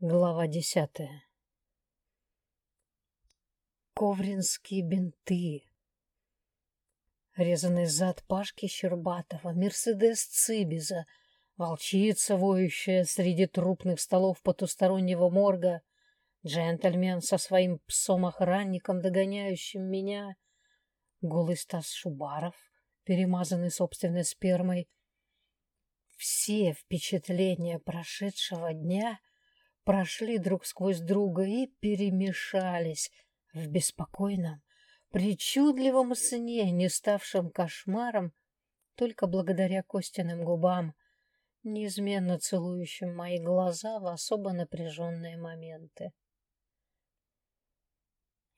Глава десятая Ковринские бинты. Резанный зад Пашки Щербатова, Мерседес Цибиза, волчица, воющая среди трупных столов потустороннего морга, джентльмен со своим псом-охранником, догоняющим меня, голый Стас Шубаров, перемазанный собственной спермой. Все впечатления прошедшего дня прошли друг сквозь друга и перемешались в беспокойном, причудливом сне, не ставшем кошмаром, только благодаря Костяным губам, неизменно целующим мои глаза в особо напряженные моменты.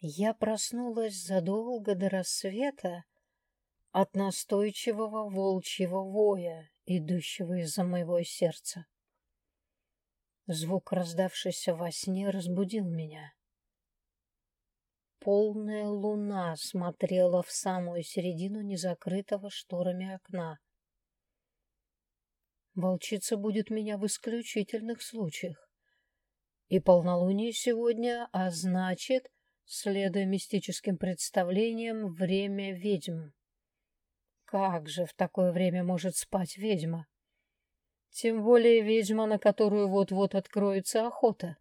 Я проснулась задолго до рассвета от настойчивого волчьего воя, идущего из-за моего сердца. Звук, раздавшийся во сне, разбудил меня. Полная луна смотрела в самую середину незакрытого шторами окна. Волчица будет меня в исключительных случаях. И полнолуние сегодня, а значит, следуя мистическим представлениям, время ведьм. Как же в такое время может спать ведьма? Тем более ведьма, на которую вот-вот откроется охота.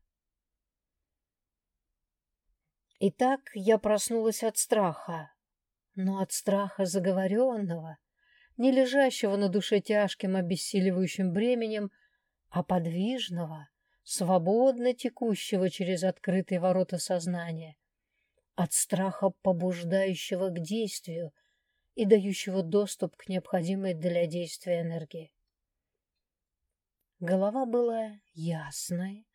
Итак, я проснулась от страха, но от страха заговоренного, не лежащего на душе тяжким обессиливающим бременем, а подвижного, свободно текущего через открытые ворота сознания, от страха, побуждающего к действию и дающего доступ к необходимой для действия энергии. Голова была ясной,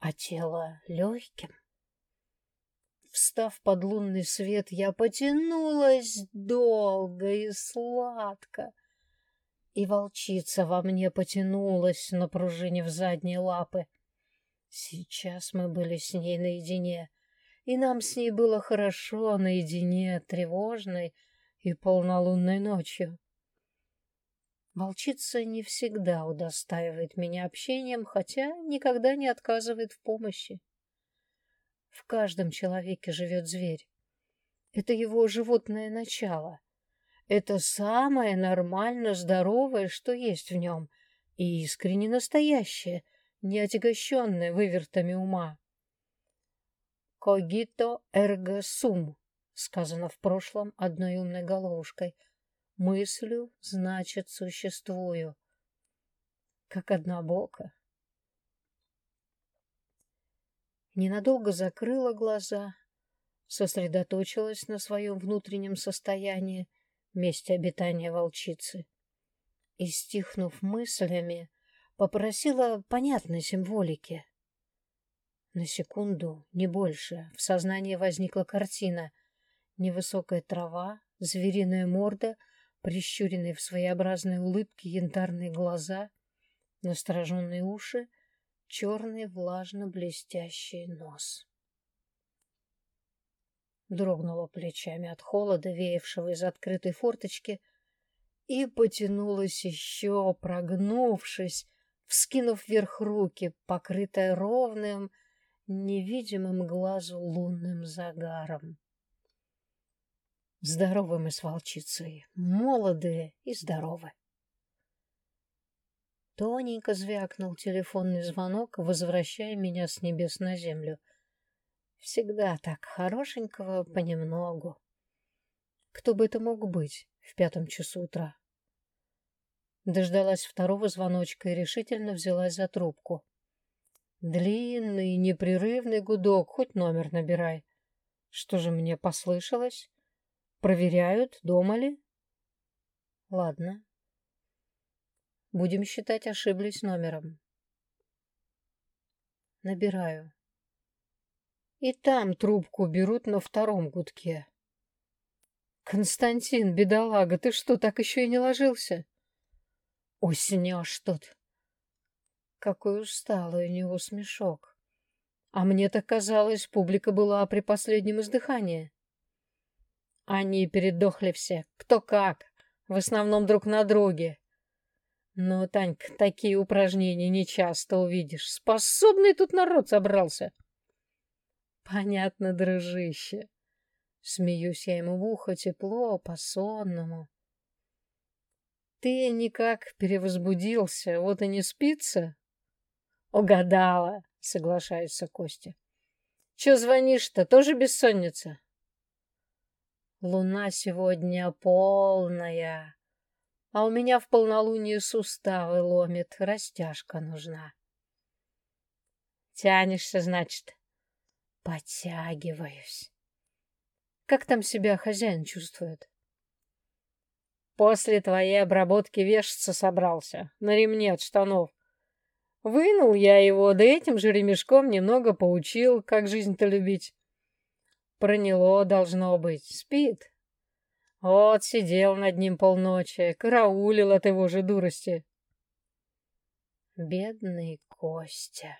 а тело легким. Встав под лунный свет, я потянулась долго и сладко. И волчица во мне потянулась, на пружине в задние лапы. Сейчас мы были с ней наедине, и нам с ней было хорошо наедине, тревожной и полнолунной ночью. Волчица не всегда удостаивает меня общением, хотя никогда не отказывает в помощи. В каждом человеке живет зверь. Это его животное начало. Это самое нормально здоровое, что есть в нем, и искренне настоящее, не отягощенное вывертами ума. «Когито эрго сум», сказано в прошлом одной умной головушкой — Мыслю, значит, существую. Как однобоко. Ненадолго закрыла глаза, сосредоточилась на своем внутреннем состоянии, месте обитания волчицы. И, стихнув мыслями, попросила понятной символики. На секунду, не больше, в сознании возникла картина. Невысокая трава, звериная морда — прищуренные в своеобразной улыбке янтарные глаза, настороженные уши, черный влажно-блестящий нос. Дрогнула плечами от холода, веявшего из открытой форточки, и потянулась еще, прогнувшись, вскинув вверх руки, покрытая ровным, невидимым глазу лунным загаром. Здоровы мы с волчицей, молодые и здоровы. Тоненько звякнул телефонный звонок, возвращая меня с небес на землю. Всегда так хорошенького понемногу. Кто бы это мог быть в пятом часу утра? Дождалась второго звоночка и решительно взялась за трубку. Длинный, непрерывный гудок, хоть номер набирай. Что же мне послышалось? Проверяют, дома ли? Ладно. Будем считать, ошиблись номером. Набираю. И там трубку берут на втором гудке. Константин, бедолага, ты что, так еще и не ложился? Уснешь тут. Какой усталый у него смешок. А мне так казалось, публика была при последнем издыхании. Они передохли все, кто как, в основном друг на друге. Но, Танька, такие упражнения не часто увидишь. Способный тут народ собрался. Понятно, дружище. Смеюсь я ему в ухо тепло, по-сонному. Ты никак перевозбудился, вот и не спится? Угадала, соглашается Костя. Че звонишь-то, тоже бессонница? Луна сегодня полная, а у меня в полнолуние суставы ломит, растяжка нужна. Тянешься, значит? Подтягиваюсь. Как там себя хозяин чувствует? После твоей обработки вешаться собрался, на ремне от штанов. Вынул я его, да этим же ремешком немного поучил, как жизнь-то любить. Проняло, должно быть, спит. Вот сидел над ним полночи, караулил от его же дурости. Бедный Костя.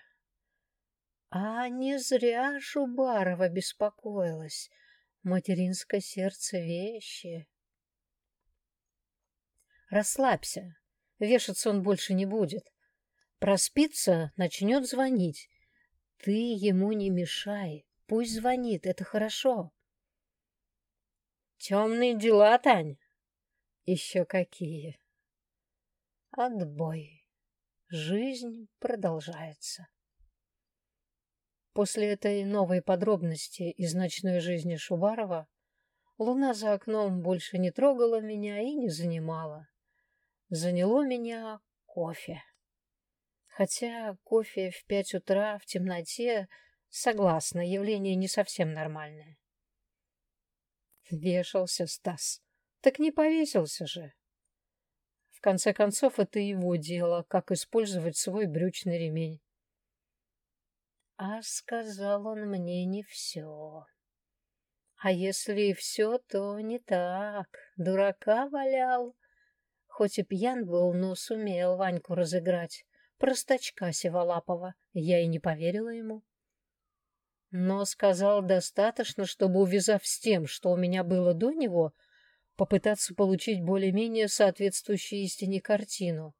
А не зря Шубарова беспокоилась. Материнское сердце вещи. Расслабься. Вешаться он больше не будет. Проспится, начнет звонить. Ты ему не мешай. Пусть звонит, это хорошо. Темные дела, Тань. Еще какие. Отбой. Жизнь продолжается. После этой новой подробности из ночной жизни Шубарова луна за окном больше не трогала меня и не занимала. Заняло меня кофе. Хотя кофе в пять утра в темноте, согласна, явление не совсем нормальное. Вешался Стас. Так не повесился же. В конце концов, это его дело, как использовать свой брючный ремень. А сказал он мне не все. А если и все, то не так. Дурака валял. Хоть и пьян был, но сумел Ваньку разыграть. Простачка Севалапова. Я и не поверила ему. Но сказал достаточно, чтобы, увязав с тем, что у меня было до него, попытаться получить более-менее соответствующую истине картину.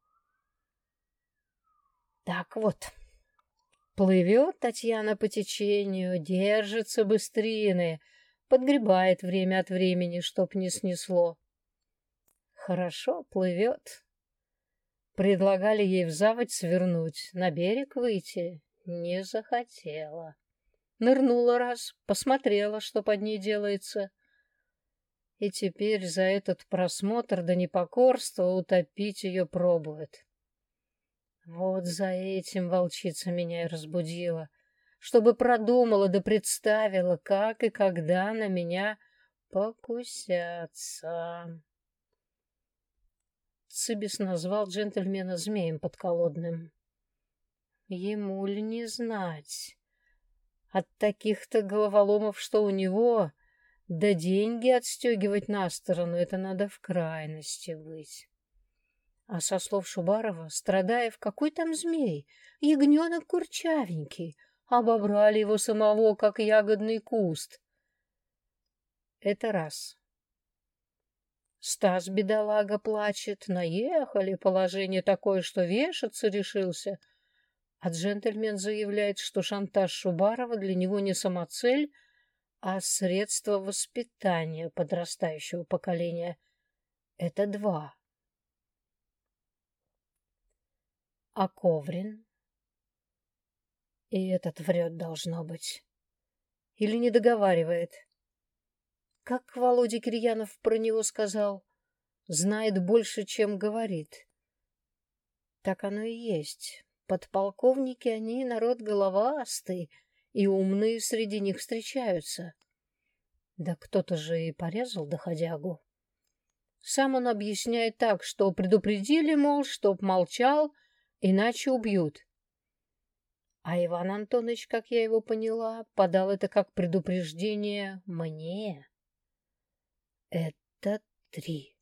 Так вот, Плывет Татьяна по течению, держится быстрее, подгребает время от времени, чтоб не снесло. Хорошо плывет. Предлагали ей в заводь свернуть, на берег выйти. Не захотела. Нырнула раз, посмотрела, что под ней делается. И теперь за этот просмотр да непокорство утопить ее пробует. Вот за этим волчица меня и разбудила, чтобы продумала да представила, как и когда на меня покусятся. Цибис назвал джентльмена змеем подколодным. Ему ли не знать? От таких-то головоломов, что у него, да деньги отстегивать на сторону, это надо в крайности быть. А со слов Шубарова, страдая в какой там змей, ягненок курчавенький, обобрали его самого, как ягодный куст. Это раз. Стас, бедолага, плачет. Наехали, положение такое, что вешаться решился. А джентльмен заявляет, что шантаж Шубарова для него не самоцель, а средство воспитания подрастающего поколения. Это два. А Коврин? И этот врет, должно быть. Или не договаривает. Как Володя Кирьянов про него сказал, знает больше, чем говорит. Так оно и есть. Подполковники, они народ головастый, и умные среди них встречаются. Да кто-то же и порезал доходягу. Сам он объясняет так, что предупредили, мол, чтоб молчал, иначе убьют. А Иван Антонович, как я его поняла, подал это как предупреждение мне. Это три.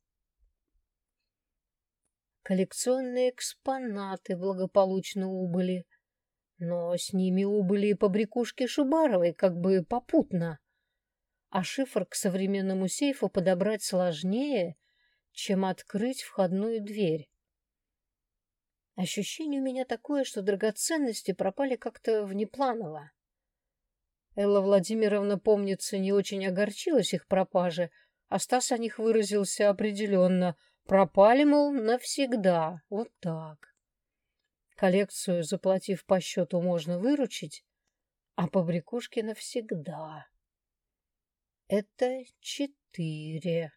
Коллекционные экспонаты благополучно убыли, но с ними убыли и побрякушки Шубаровой, как бы попутно. А шифр к современному сейфу подобрать сложнее, чем открыть входную дверь. Ощущение у меня такое, что драгоценности пропали как-то внепланово. Элла Владимировна, помнится, не очень огорчилась их пропаже, а Стас о них выразился определенно. Пропали, мол, навсегда. Вот так. Коллекцию, заплатив по счету, можно выручить, а побрякушки навсегда. Это четыре.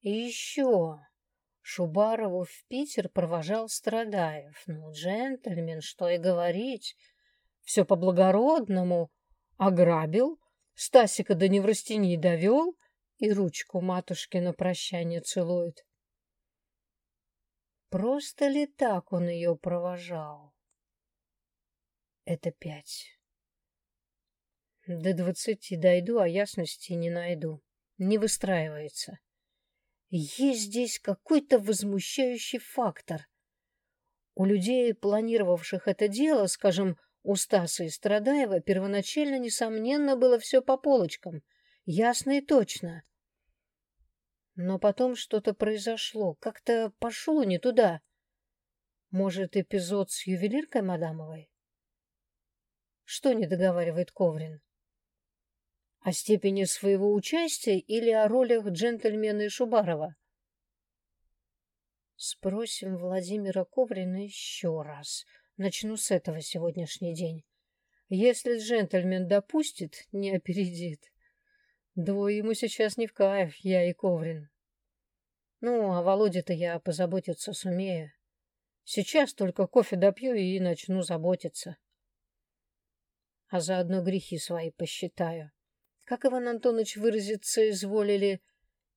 Еще Шубарову в Питер провожал Страдаев. Ну, джентльмен, что и говорить. Все по-благородному. Ограбил, Стасика до неврастении довел и ручку матушки на прощание целует. Просто ли так он ее провожал? Это пять. До двадцати дойду, а ясности не найду. Не выстраивается. Есть здесь какой-то возмущающий фактор. У людей, планировавших это дело, скажем, у Стаса и Страдаева, первоначально, несомненно, было все по полочкам, ясно и точно. Но потом что-то произошло, как-то пошло не туда. Может, эпизод с ювелиркой Мадамовой? Что не договаривает Коврин? О степени своего участия или о ролях джентльмена и Шубарова? Спросим Владимира Коврина еще раз. Начну с этого сегодняшний день. Если джентльмен допустит, не опередит. Двое ему сейчас не в кайф, я и Коврин. Ну, а Володе-то я позаботиться сумею. Сейчас только кофе допью и начну заботиться. А заодно грехи свои посчитаю как Иван Антонович выразиться изволили,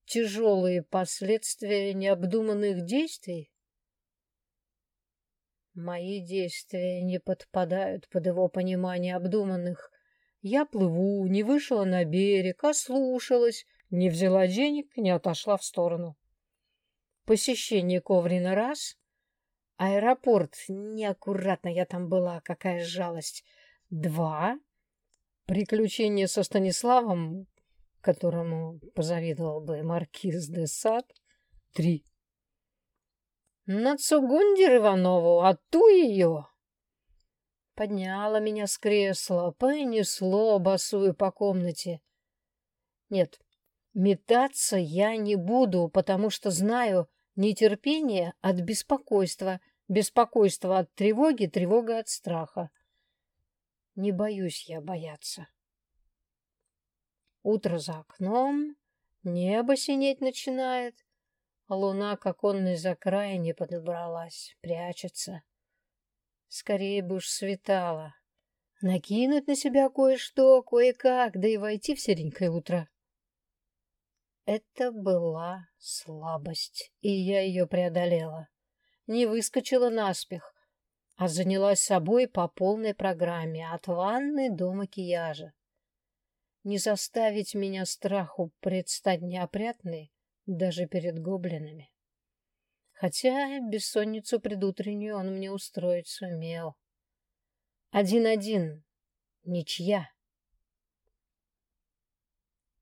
тяжелые последствия необдуманных действий? Мои действия не подпадают под его понимание обдуманных. Я плыву, не вышла на берег, ослушалась, не взяла денег, не отошла в сторону. Посещение Коврина раз. Аэропорт, неаккуратно я там была, какая жалость. Два. Приключение со Станиславом, которому позавидовал бы маркиз де Сад, три. На Цугундер Иванову, а ту ее! Подняла меня с кресла, понесло босую по комнате. Нет, метаться я не буду, потому что знаю нетерпение от беспокойства, беспокойство от тревоги, тревога от страха. Не боюсь я бояться. Утро за окном, небо синеть начинает, а луна к оконной закраине подобралась, прячется. Скорее бы уж светало. Накинуть на себя кое-что, кое-как, да и войти в серенькое утро. Это была слабость, и я ее преодолела. Не выскочила наспех, а занялась собой по полной программе, от ванны до макияжа. Не заставить меня страху предстать неопрятной даже перед гоблинами. Хотя бессонницу предутреннюю он мне устроить сумел. Один-один, ничья.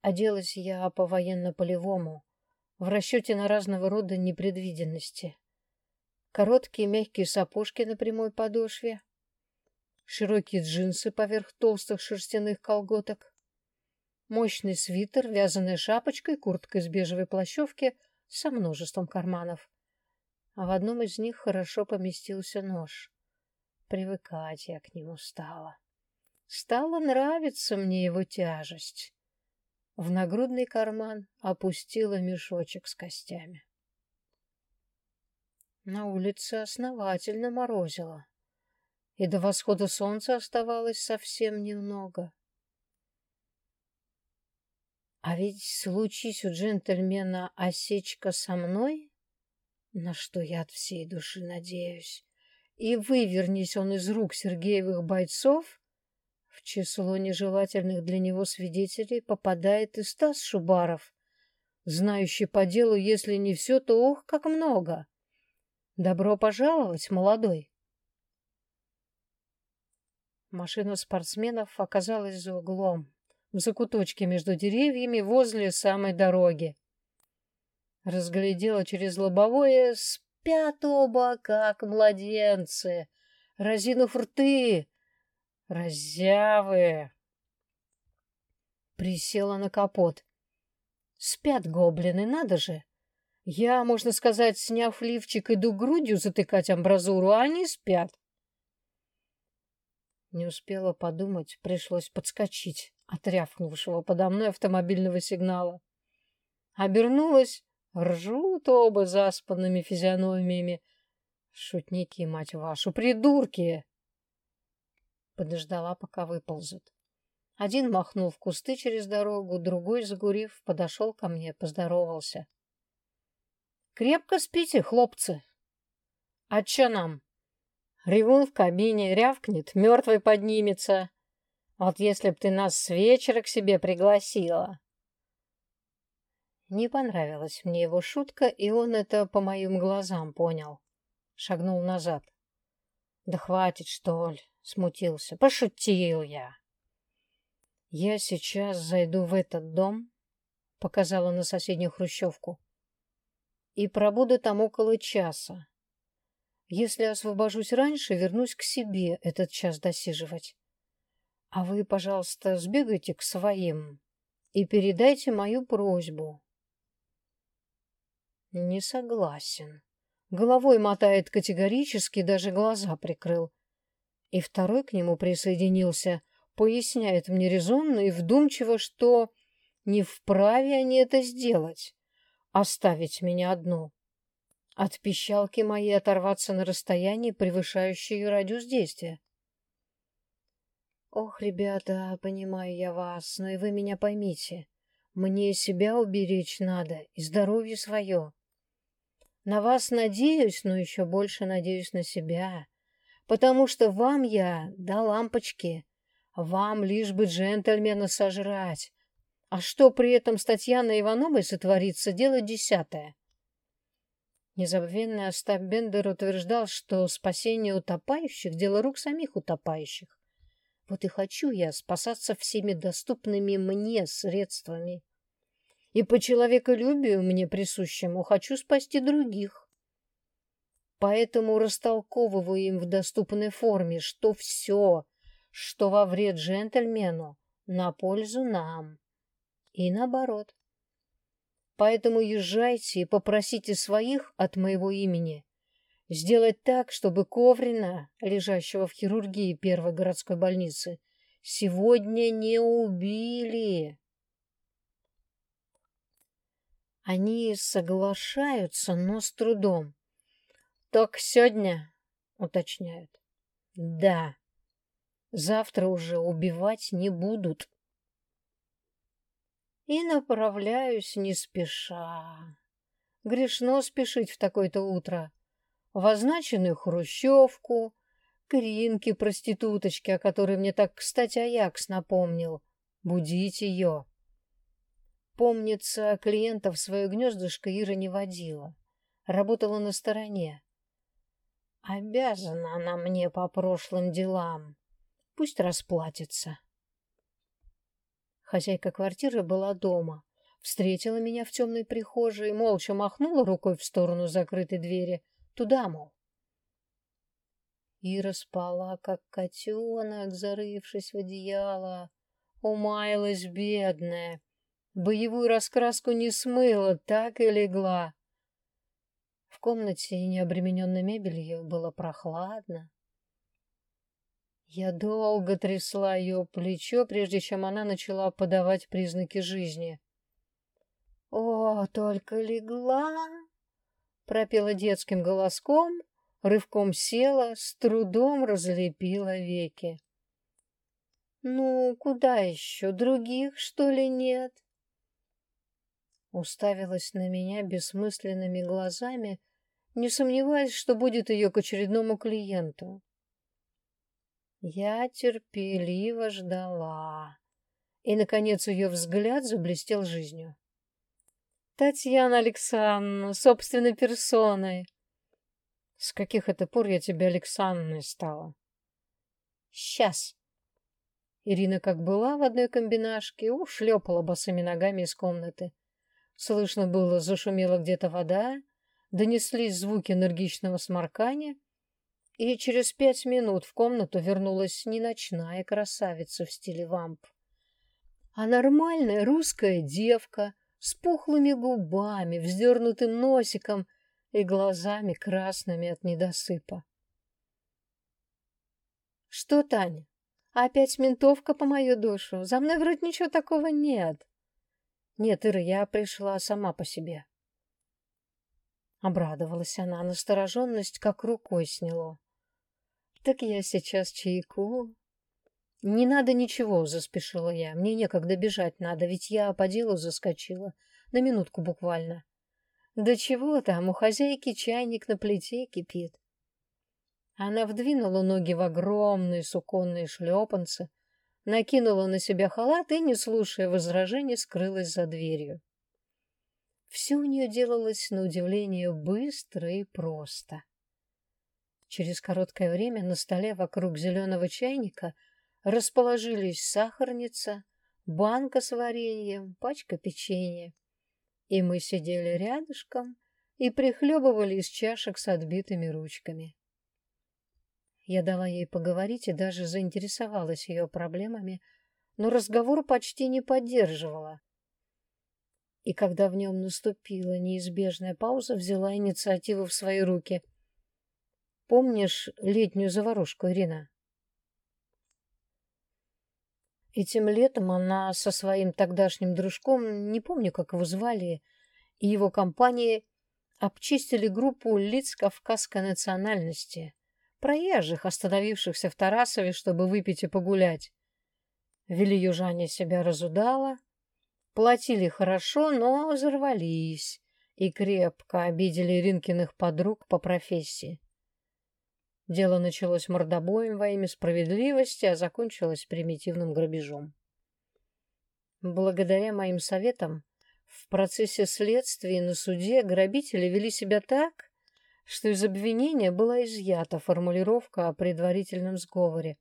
Оделась я по военно-полевому, в расчете на разного рода непредвиденности короткие мягкие сапожки на прямой подошве, широкие джинсы поверх толстых шерстяных колготок, мощный свитер, вязаная шапочка и куртка из бежевой плащевки со множеством карманов. А в одном из них хорошо поместился нож. Привыкать я к нему стала. Стало нравиться мне его тяжесть. В нагрудный карман опустила мешочек с костями. На улице основательно морозило, и до восхода солнца оставалось совсем немного. А ведь случись у джентльмена осечка со мной, на что я от всей души надеюсь, и вывернись он из рук Сергеевых бойцов, в число нежелательных для него свидетелей попадает и Стас Шубаров, знающий по делу, если не все, то ох, как много. Добро пожаловать, молодой. Машина спортсменов оказалась за углом, в закуточке между деревьями возле самой дороги. Разглядела через лобовое, спят оба, как младенцы, разинув рты, разявы. Присела на капот. Спят гоблины, надо же. Я, можно сказать, сняв лифчик, иду грудью затыкать амбразуру, а они спят. Не успела подумать, пришлось подскочить от рявкнувшего подо мной автомобильного сигнала. Обернулась, ржут оба заспанными физиономиями. Шутники, мать вашу, придурки! Подождала, пока выползут. Один махнул в кусты через дорогу, другой, загурив, подошел ко мне, поздоровался. — Крепко спите, хлопцы. — А чё нам? Ревун в кабине рявкнет, мертвый поднимется. Вот если б ты нас с вечера к себе пригласила. Не понравилась мне его шутка, и он это по моим глазам понял. Шагнул назад. Да хватит, что ли, смутился. Пошутил я. Я сейчас зайду в этот дом, показала на соседнюю хрущевку, и пробуду там около часа. Если освобожусь раньше, вернусь к себе этот час досиживать. А вы, пожалуйста, сбегайте к своим и передайте мою просьбу. Не согласен. Головой мотает категорически, даже глаза прикрыл. И второй к нему присоединился — поясняет мне резонно и вдумчиво, что не вправе они это сделать, оставить меня одну. От пищалки моей оторваться на расстоянии, превышающее радиус действия. Ох, ребята, понимаю я вас, но и вы меня поймите. Мне себя уберечь надо и здоровье свое. На вас надеюсь, но еще больше надеюсь на себя, потому что вам я до лампочки вам лишь бы джентльмена сожрать. А что при этом с Татьяной Ивановой сотворится, дело десятое. Незабвенный Остап Бендер утверждал, что спасение утопающих — дело рук самих утопающих. Вот и хочу я спасаться всеми доступными мне средствами. И по человеколюбию мне присущему хочу спасти других. Поэтому растолковываю им в доступной форме, что все, что во вред джентльмену, на пользу нам. И наоборот. Поэтому езжайте и попросите своих от моего имени сделать так, чтобы Коврина, лежащего в хирургии первой городской больницы, сегодня не убили. Они соглашаются, но с трудом. «Так сегодня?» — уточняют. «Да». Завтра уже убивать не будут. И направляюсь не спеша. Грешно спешить в такое-то утро. В означенную хрущевку, к Ринке-проституточке, о которой мне так, кстати, Аякс напомнил. Будить ее. Помнится, клиентов в свое гнездышко Ира не водила. Работала на стороне. Обязана она мне по прошлым делам. Пусть расплатится. Хозяйка квартиры была дома. Встретила меня в темной прихожей, молча махнула рукой в сторону закрытой двери. Туда, мол. Ира спала, как котенок, зарывшись в одеяло. Умаялась бедная. Боевую раскраску не смыла, так и легла. В комнате, не обремененной мебелью, было прохладно. Я долго трясла ее плечо, прежде чем она начала подавать признаки жизни. «О, только легла!» — пропела детским голоском, рывком села, с трудом разлепила веки. «Ну, куда еще? Других, что ли, нет?» Уставилась на меня бессмысленными глазами, не сомневаясь, что будет ее к очередному клиенту. Я терпеливо ждала. И, наконец, ее взгляд заблестел жизнью. Татьяна Александровна, собственной персоной. С каких это пор я тебе Александровной стала? Сейчас. Ирина как была в одной комбинашке, ушлепала босыми ногами из комнаты. Слышно было, зашумела где-то вода, донеслись звуки энергичного сморкания, и через пять минут в комнату вернулась не ночная красавица в стиле вамп, а нормальная русская девка с пухлыми губами, вздернутым носиком и глазами красными от недосыпа. «Что, Таня, опять ментовка по мою душу? За мной вроде ничего такого нет». «Нет, Ира, я пришла сама по себе». Обрадовалась она, настороженность как рукой сняло. «Так я сейчас чайку». «Не надо ничего», — заспешила я. «Мне некогда бежать надо, ведь я по делу заскочила. На минутку буквально». «Да чего там, у хозяйки чайник на плите кипит». Она вдвинула ноги в огромные суконные шлепанцы, накинула на себя халат и, не слушая возражений, скрылась за дверью. Все у нее делалось, на удивление, быстро и просто. Через короткое время на столе вокруг зеленого чайника расположились сахарница, банка с вареньем, пачка печенья. И мы сидели рядышком и прихлебывали из чашек с отбитыми ручками. Я дала ей поговорить и даже заинтересовалась ее проблемами, но разговор почти не поддерживала и когда в нем наступила неизбежная пауза, взяла инициативу в свои руки. Помнишь летнюю заварушку, Ирина? Этим летом она со своим тогдашним дружком, не помню, как его звали, и его компанией обчистили группу лиц кавказской национальности, проезжих, остановившихся в Тарасове, чтобы выпить и погулять. Вели южане себя разудала, Платили хорошо, но взорвались и крепко обидели Ринкиных подруг по профессии. Дело началось мордобоем во имя справедливости, а закончилось примитивным грабежом. Благодаря моим советам в процессе следствия на суде грабители вели себя так, что из обвинения была изъята формулировка о предварительном сговоре,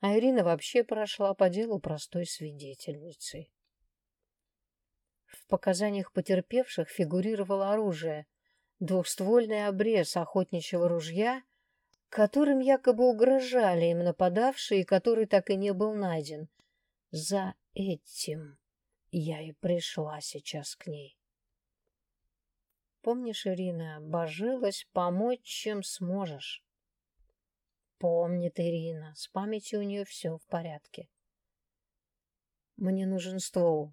а Ирина вообще прошла по делу простой свидетельницей. В показаниях потерпевших фигурировало оружие, двухствольный обрез охотничьего ружья, которым якобы угрожали им нападавшие, который так и не был найден. За этим я и пришла сейчас к ней. Помнишь, Ирина, божилась помочь, чем сможешь. Помнит Ирина, с памятью у нее все в порядке. Мне нужен ствол,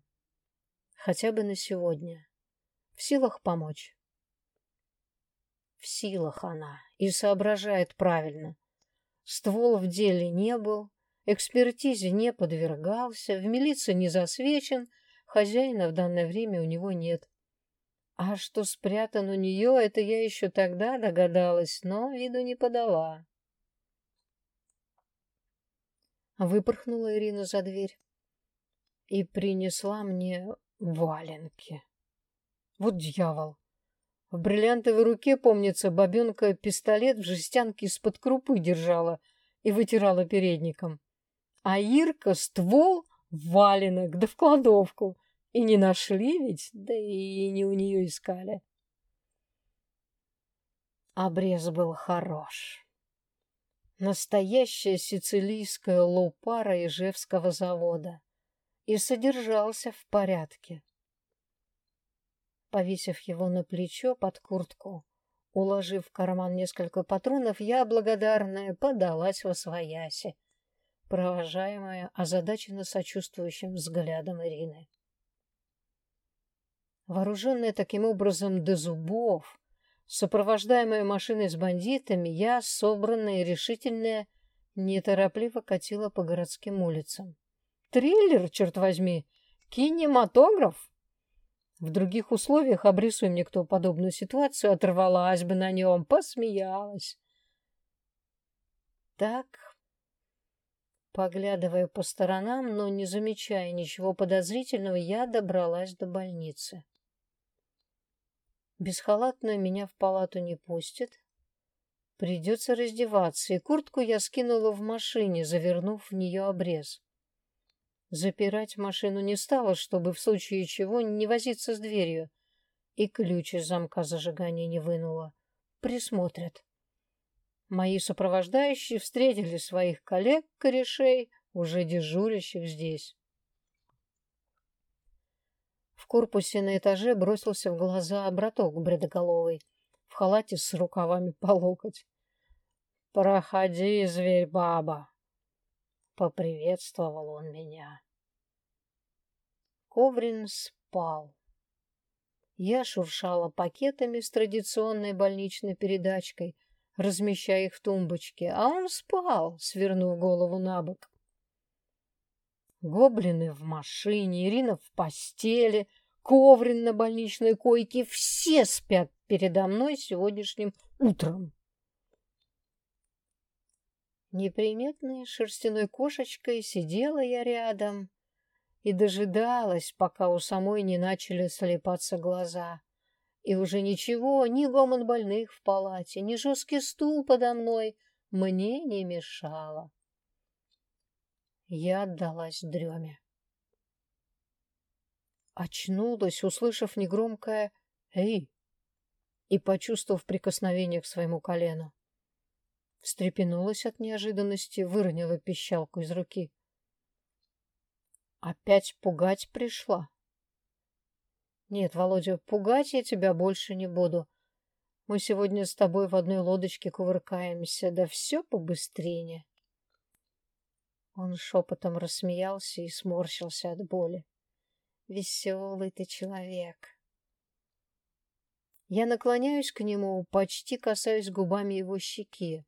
Хотя бы на сегодня. В силах помочь? В силах она и соображает правильно. Ствол в деле не был, экспертизе не подвергался, в милиции не засвечен, хозяина в данное время у него нет. А что спрятан у нее, это я еще тогда догадалась, но виду не подала. Выпорхнула Ирина за дверь и принесла мне Валенки. Вот дьявол. В бриллиантовой руке, помнится, бабенка пистолет в жестянке из-под крупы держала и вытирала передником. А Ирка ствол валенок, да в кладовку. И не нашли ведь, да и не у нее искали. Обрез был хорош. Настоящая сицилийская лупара Ижевского завода и содержался в порядке. Повесив его на плечо под куртку, уложив в карман несколько патронов, я, благодарная, подалась во свояси, провожаемая озадаченно сочувствующим взглядом Ирины. Вооруженная таким образом до зубов, сопровождаемая машиной с бандитами, я, собранная и решительная, неторопливо катила по городским улицам. Триллер, черт возьми! Кинематограф! В других условиях, обрисуй мне кто подобную ситуацию, оторвалась бы на нем, посмеялась. Так, поглядывая по сторонам, но не замечая ничего подозрительного, я добралась до больницы. Бесхалатную меня в палату не пустят. Придется раздеваться, и куртку я скинула в машине, завернув в нее обрез. Запирать машину не стала, чтобы в случае чего не возиться с дверью. И ключ из замка зажигания не вынула. Присмотрят. Мои сопровождающие встретили своих коллег-корешей, уже дежурящих здесь. В корпусе на этаже бросился в глаза браток бредоголовый, в халате с рукавами по локоть. «Проходи, зверь-баба!» Поприветствовал он меня. Коврин спал. Я шуршала пакетами с традиционной больничной передачкой, размещая их в тумбочке, а он спал, свернув голову на бок. Гоблины в машине, Ирина в постели, Коврин на больничной койке. Все спят передо мной сегодняшним утром. Неприметной шерстяной кошечкой сидела я рядом и дожидалась, пока у самой не начали слепаться глаза. И уже ничего, ни гомон больных в палате, ни жесткий стул подо мной мне не мешало. Я отдалась дреме. Очнулась, услышав негромкое «Эй!» и почувствовав прикосновение к своему колену. Встрепенулась от неожиданности, выронила пищалку из руки. Опять пугать пришла? Нет, Володя, пугать я тебя больше не буду. Мы сегодня с тобой в одной лодочке кувыркаемся, да все побыстрее. Он шепотом рассмеялся и сморщился от боли. Веселый ты человек. Я наклоняюсь к нему, почти касаюсь губами его щеки.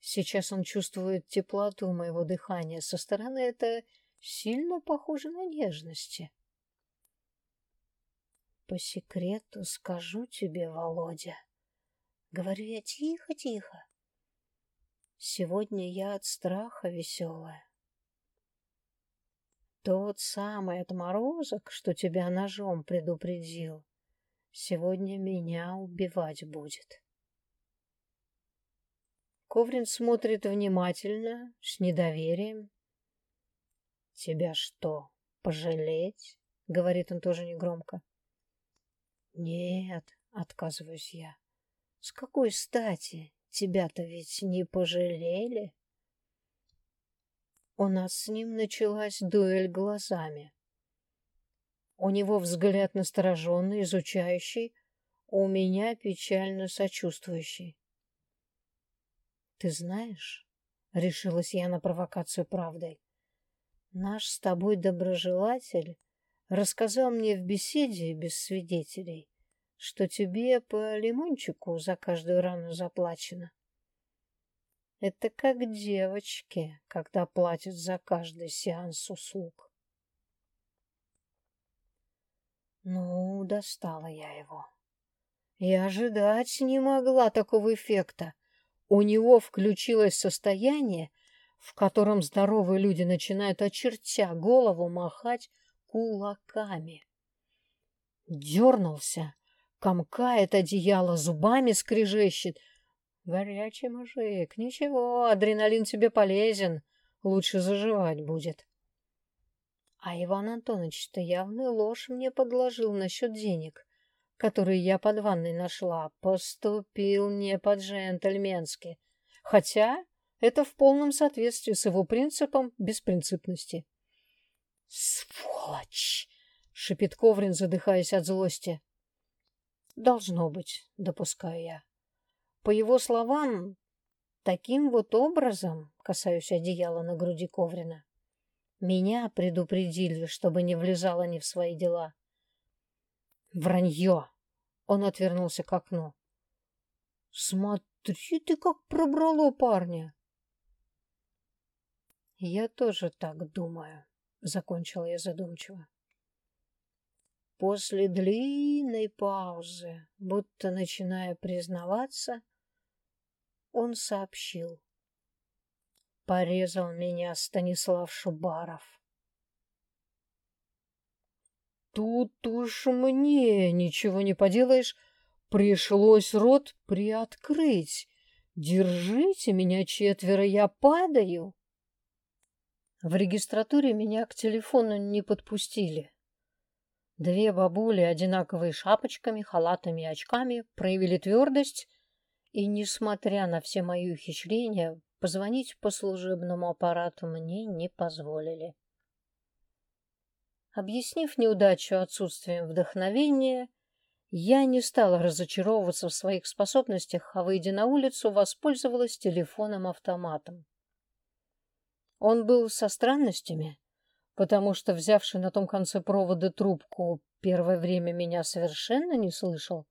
Сейчас он чувствует теплоту моего дыхания. Со стороны это сильно похоже на нежности. По секрету скажу тебе, Володя. Говорю я тихо-тихо. Сегодня я от страха веселая. Тот самый отморозок, что тебя ножом предупредил, сегодня меня убивать будет. Коврин смотрит внимательно, с недоверием. «Тебя что, пожалеть?» — говорит он тоже негромко. «Нет», — отказываюсь я. «С какой стати? Тебя-то ведь не пожалели. У нас с ним началась дуэль глазами. У него взгляд настороженный, изучающий, у меня печально сочувствующий. Ты знаешь, решилась я на провокацию правдой, наш с тобой доброжелатель рассказал мне в беседе без свидетелей, что тебе по лимончику за каждую рану заплачено. Это как девочки, когда платят за каждый сеанс услуг. Ну, достала я его. И ожидать не могла такого эффекта. У него включилось состояние, в котором здоровые люди начинают, очертя голову, махать кулаками. Дернулся, комкает одеяло, зубами скрежещет. Горячий мужик, ничего, адреналин тебе полезен, лучше заживать будет. А Иван Антонович-то явную ложь мне подложил насчет денег, которые я под ванной нашла. Поступил не по-джентльменски. Хотя это в полном соответствии с его принципом беспринципности. «Сволочь!» — шипит Коврин, задыхаясь от злости. Должно быть, допускаю я. По его словам, таким вот образом, касаюсь одеяла на груди Коврина, меня предупредили, чтобы не влезала ни в свои дела. Вранье! Он отвернулся к окну. Смотри ты, как пробрало парня! Я тоже так думаю, закончила я задумчиво. После длинной паузы, будто начиная признаваться, он сообщил. Порезал меня Станислав Шубаров. Тут уж мне ничего не поделаешь, пришлось рот приоткрыть. Держите меня четверо, я падаю. В регистратуре меня к телефону не подпустили. Две бабули, одинаковые шапочками, халатами и очками, проявили твердость и, несмотря на все мои ухищрения, позвонить по служебному аппарату мне не позволили. Объяснив неудачу отсутствием вдохновения, я не стала разочаровываться в своих способностях, а, выйдя на улицу, воспользовалась телефоном-автоматом. Он был со странностями, потому что, взявший на том конце провода трубку, первое время меня совершенно не слышал.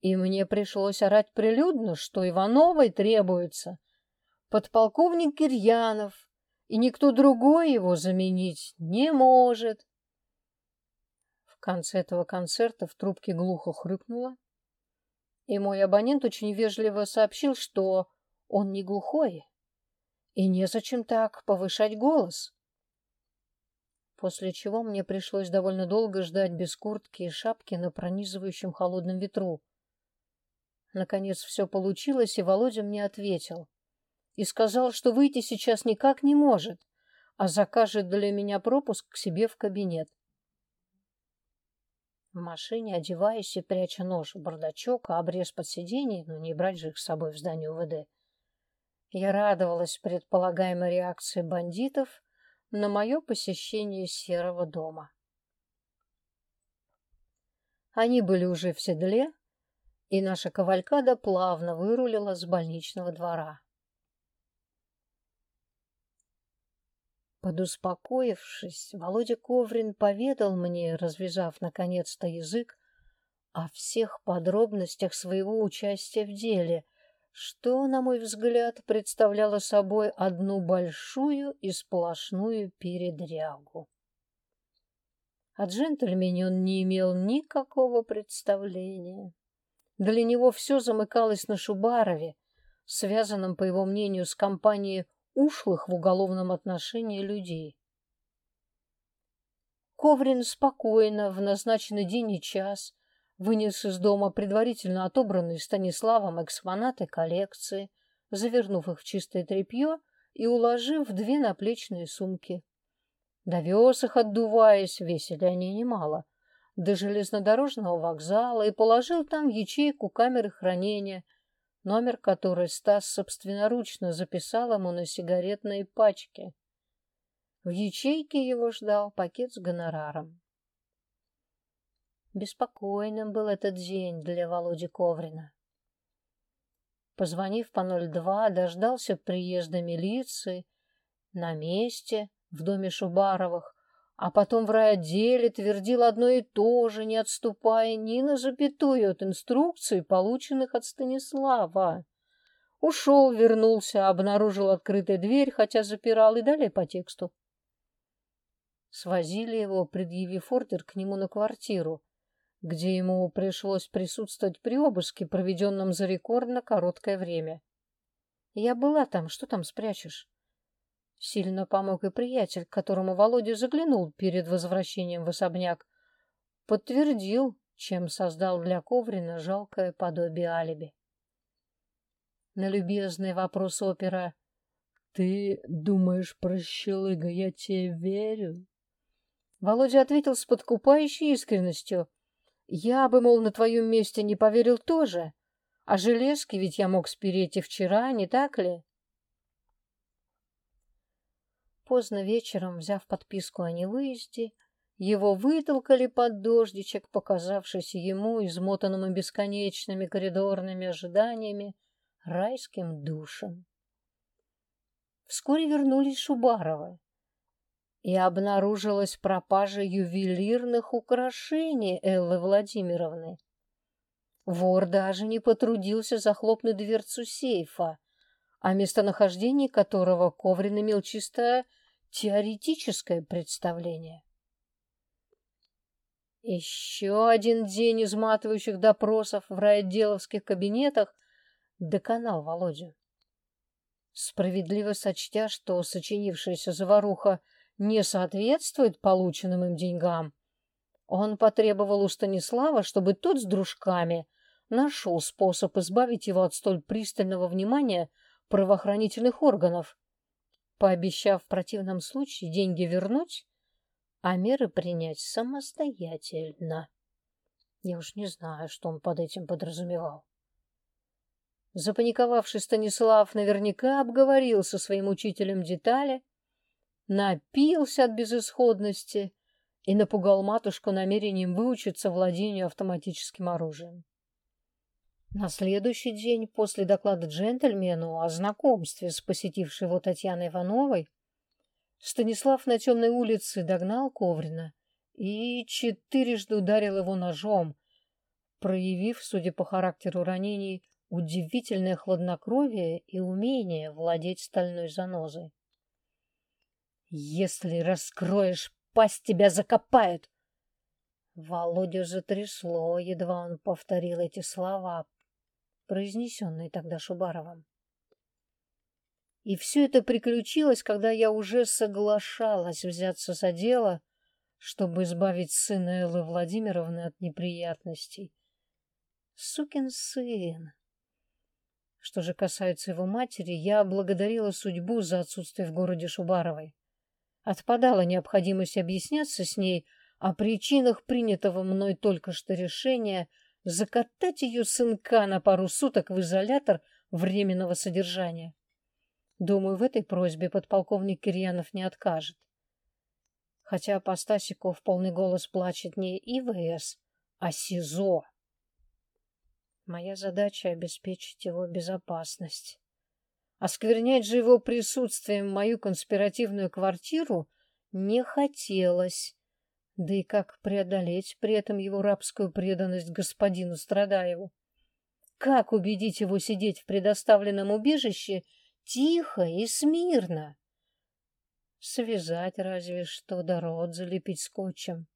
И мне пришлось орать прилюдно, что Ивановой требуется подполковник Кирьянов, и никто другой его заменить не может. В конце этого концерта в трубке глухо хрюкнуло, и мой абонент очень вежливо сообщил, что он не глухой, и незачем так повышать голос. После чего мне пришлось довольно долго ждать без куртки и шапки на пронизывающем холодном ветру. Наконец все получилось, и Володя мне ответил — и сказал, что выйти сейчас никак не может, а закажет для меня пропуск к себе в кабинет. В машине, одеваясь и пряча нож в бардачок, а обрез под сиденье, но не брать же их с собой в здание УВД, я радовалась предполагаемой реакции бандитов на мое посещение серого дома. Они были уже в седле, и наша кавалькада плавно вырулила с больничного двора. Подуспокоившись, Володя Коврин поведал мне, развязав наконец-то язык, о всех подробностях своего участия в деле, что, на мой взгляд, представляло собой одну большую и сплошную передрягу. О джентльмене он не имел никакого представления. Для него все замыкалось на Шубарове, связанном, по его мнению, с компанией ушлых в уголовном отношении людей. Коврин спокойно, в назначенный день и час, вынес из дома предварительно отобранные Станиславом экспонаты коллекции, завернув их в чистое тряпье и уложив в две наплечные сумки. Довез их, отдуваясь, весили они немало, до железнодорожного вокзала и положил там в ячейку камеры хранения – номер которой Стас собственноручно записал ему на сигаретной пачке. В ячейке его ждал пакет с гонораром. Беспокойным был этот день для Володи Коврина. Позвонив по 02, дождался приезда милиции на месте в доме Шубаровых, а потом в райотделе твердил одно и то же, не отступая ни на запятую от инструкций, полученных от Станислава. Ушел, вернулся, обнаружил открытую дверь, хотя запирал, и далее по тексту. Свозили его, предъявив ордер к нему на квартиру, где ему пришлось присутствовать при обыске, проведенном за рекордно короткое время. Я была там, что там спрячешь? Сильно помог и приятель, к которому Володя заглянул перед возвращением в особняк. Подтвердил, чем создал для Коврина жалкое подобие алиби. На любезный вопрос опера «Ты думаешь, прощелыга, я тебе верю?» Володя ответил с подкупающей искренностью. «Я бы, мол, на твоем месте не поверил тоже. А железки ведь я мог спереть и вчера, не так ли?» Поздно вечером, взяв подписку о невыезде, его вытолкали под дождичек, показавшийся ему, измотанному бесконечными коридорными ожиданиями, райским душем. Вскоре вернулись Шубаровы, и обнаружилась пропажа ювелирных украшений Эллы Владимировны. Вор даже не потрудился захлопнуть дверцу сейфа, о местонахождении которого Коврин имел чисто теоретическое представление. Еще один день изматывающих допросов в райотделовских кабинетах доконал Володю. Справедливо сочтя, что сочинившаяся заваруха не соответствует полученным им деньгам, он потребовал у Станислава, чтобы тот с дружками нашел способ избавить его от столь пристального внимания правоохранительных органов пообещав в противном случае деньги вернуть, а меры принять самостоятельно. Я уж не знаю, что он под этим подразумевал. Запаниковавший Станислав наверняка обговорил со своим учителем детали, напился от безысходности и напугал матушку намерением выучиться владению автоматическим оружием. На следующий день после доклада джентльмену о знакомстве с посетившей его Татьяной Ивановой Станислав на темной улице догнал Коврина и четырежды ударил его ножом, проявив, судя по характеру ранений, удивительное хладнокровие и умение владеть стальной занозой. «Если раскроешь пасть, тебя закопают!» Володю затрясло, едва он повторил эти слова, произнесенный тогда Шубаровым. И все это приключилось, когда я уже соглашалась взяться за дело, чтобы избавить сына Эллы Владимировны от неприятностей. Сукин сын! Что же касается его матери, я благодарила судьбу за отсутствие в городе Шубаровой. Отпадала необходимость объясняться с ней о причинах принятого мной только что решения — закатать ее сынка на пару суток в изолятор временного содержания. Думаю, в этой просьбе подполковник Кирьянов не откажет. Хотя по Стасику в полный голос плачет не ИВС, а СИЗО. Моя задача — обеспечить его безопасность. Осквернять же его присутствием мою конспиративную квартиру не хотелось. Да и как преодолеть при этом его рабскую преданность господину Страдаеву? Как убедить его сидеть в предоставленном убежище тихо и смирно? Связать разве что, да рот залепить скотчем.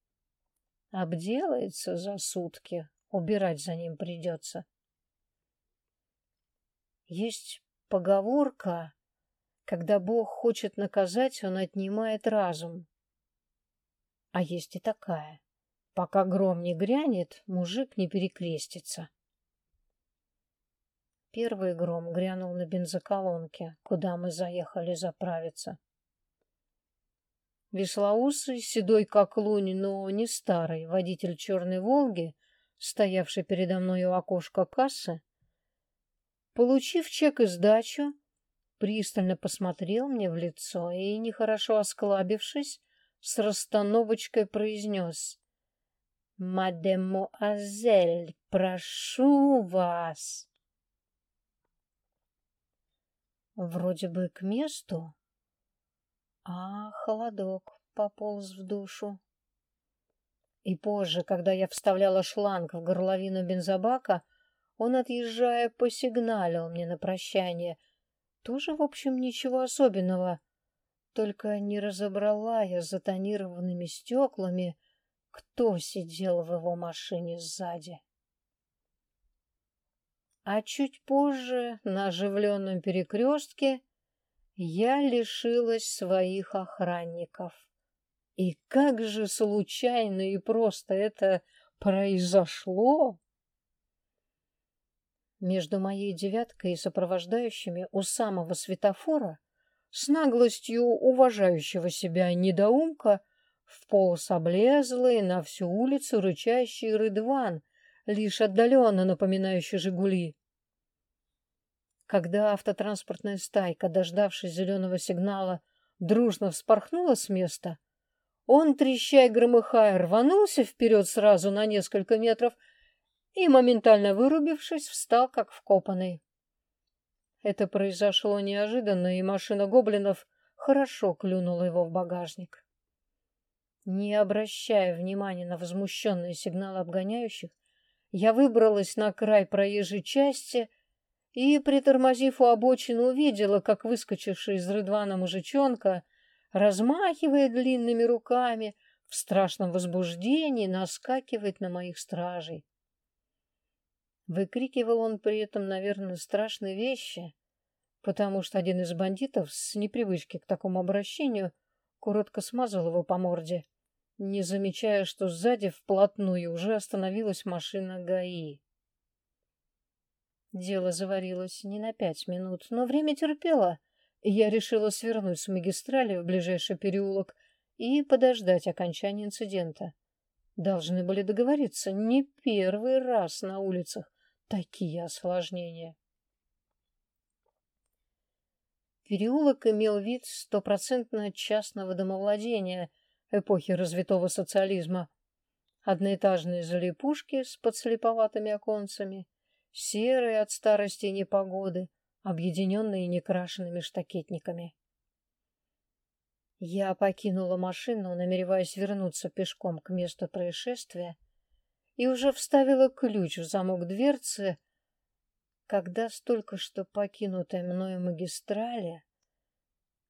Обделается за сутки, убирать за ним придется. Есть поговорка, когда Бог хочет наказать, он отнимает разум. А есть и такая. Пока гром не грянет, мужик не перекрестится. Первый гром грянул на бензоколонке, куда мы заехали заправиться. Веслоусый, седой как лунь, но не старый, водитель черной «Волги», стоявший передо мной у окошка кассы, получив чек и сдачу, пристально посмотрел мне в лицо и, нехорошо осклабившись, с расстановочкой произнес. «Мадемуазель, прошу вас!» Вроде бы к месту, а холодок пополз в душу. И позже, когда я вставляла шланг в горловину бензобака, он, отъезжая, посигналил мне на прощание. Тоже, в общем, ничего особенного — только не разобрала я за тонированными стеклами, кто сидел в его машине сзади. А чуть позже, на оживленном перекрестке, я лишилась своих охранников. И как же случайно и просто это произошло! Между моей девяткой и сопровождающими у самого светофора с наглостью уважающего себя недоумка, в полос облезлый, на всю улицу рычащий рыдван, лишь отдаленно напоминающий «Жигули». Когда автотранспортная стайка, дождавшись зеленого сигнала, дружно вспорхнула с места, он, треща и громыхая, рванулся вперед сразу на несколько метров и, моментально вырубившись, встал как вкопанный. Это произошло неожиданно, и машина гоблинов хорошо клюнула его в багажник. Не обращая внимания на возмущенные сигналы обгоняющих, я выбралась на край проезжей части и, притормозив у обочины, увидела, как выскочивший из рыдвана мужичонка, размахивая длинными руками, в страшном возбуждении наскакивает на моих стражей. Выкрикивал он при этом, наверное, страшные вещи, потому что один из бандитов с непривычки к такому обращению коротко смазал его по морде, не замечая, что сзади вплотную уже остановилась машина ГАИ. Дело заварилось не на пять минут, но время терпело, я решила свернуть с магистрали в ближайший переулок и подождать окончания инцидента. Должны были договориться не первый раз на улицах такие осложнения. Переулок имел вид стопроцентно частного домовладения эпохи развитого социализма. Одноэтажные залипушки с подслеповатыми оконцами, серые от старости и непогоды, объединенные некрашенными штакетниками. Я покинула машину, намереваясь вернуться пешком к месту происшествия, и уже вставила ключ в замок дверцы, когда столько что покинутой мною магистрали,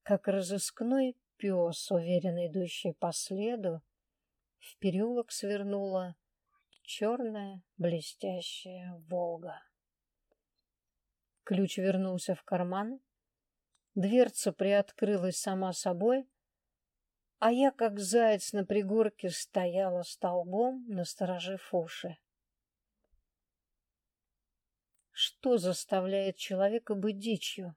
как разыскной пес, уверенно идущий по следу, в переулок свернула черная блестящая «Волга». Ключ вернулся в карман, дверца приоткрылась сама собой, а я, как заяц на пригорке, стояла столбом, насторожив уши. Что заставляет человека быть дичью?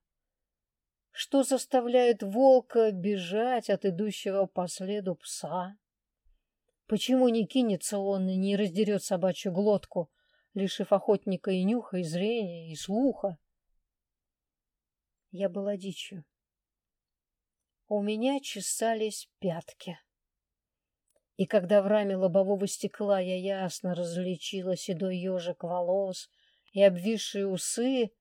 Что заставляет волка бежать от идущего по следу пса? Почему не кинется он и не раздерет собачью глотку, лишив охотника и нюха, и зрения, и слуха? Я была дичью. У меня чесались пятки. И когда в раме лобового стекла я ясно различила седой ежик волос и обвисшие усы,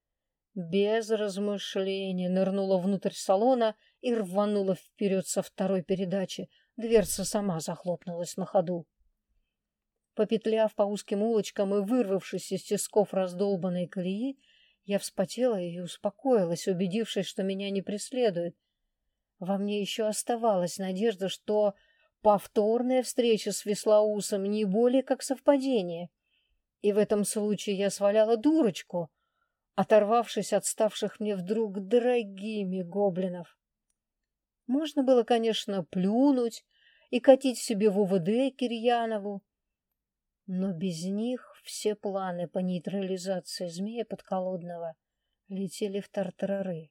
без размышления нырнула внутрь салона и рванула вперед со второй передачи. Дверца сама захлопнулась на ходу. Попетляв по узким улочкам и вырвавшись из тисков раздолбанной колеи, я вспотела и успокоилась, убедившись, что меня не преследует. Во мне еще оставалась надежда, что повторная встреча с Веслоусом не более как совпадение. И в этом случае я сваляла дурочку, оторвавшись от ставших мне вдруг дорогими гоблинов. Можно было, конечно, плюнуть и катить себе в УВД Кирьянову, но без них все планы по нейтрализации змея подколодного летели в тартарары.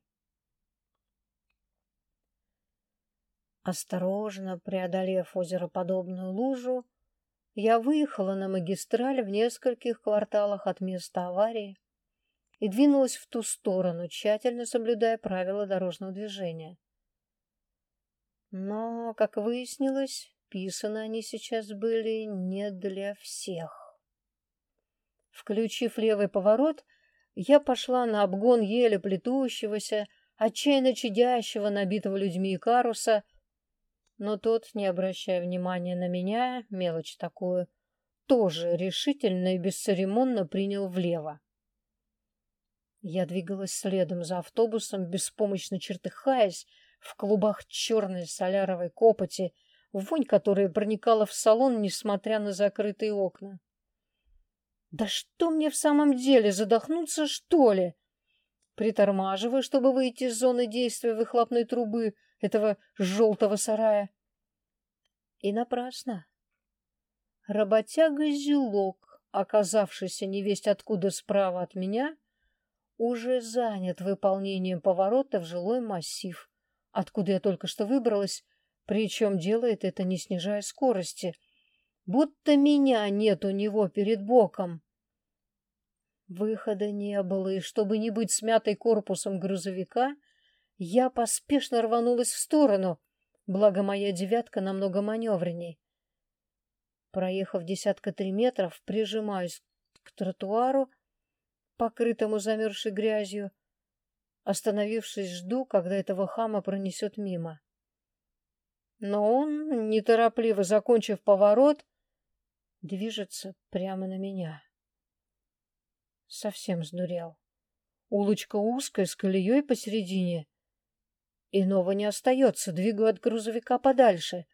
Осторожно преодолев озероподобную лужу, я выехала на магистраль в нескольких кварталах от места аварии и двинулась в ту сторону, тщательно соблюдая правила дорожного движения. Но, как выяснилось, писаны они сейчас были не для всех. Включив левый поворот, я пошла на обгон еле плетущегося, отчаянно чадящего, набитого людьми каруса, но тот, не обращая внимания на меня, мелочь такую, тоже решительно и бесцеремонно принял влево. Я двигалась следом за автобусом, беспомощно чертыхаясь, в клубах черной соляровой копоти, вонь которой проникала в салон, несмотря на закрытые окна. «Да что мне в самом деле, задохнуться, что ли?» Притормаживаю, чтобы выйти из зоны действия выхлопной трубы этого желтого сарая. И напрасно. Работяга-зелок, оказавшийся невесть откуда справа от меня, уже занят выполнением поворота в жилой массив, откуда я только что выбралась, причем делает это не снижая скорости, будто меня нет у него перед боком. Выхода не было, и чтобы не быть смятой корпусом грузовика, я поспешно рванулась в сторону, благо моя девятка намного маневренней. Проехав десятка три метров, прижимаюсь к тротуару, покрытому замерзшей грязью. Остановившись, жду, когда этого хама пронесет мимо. Но он, неторопливо закончив поворот, движется прямо на меня. Совсем сдурел. Улочка узкая, с колеей посередине. Иного не остается, двигаю от грузовика подальше.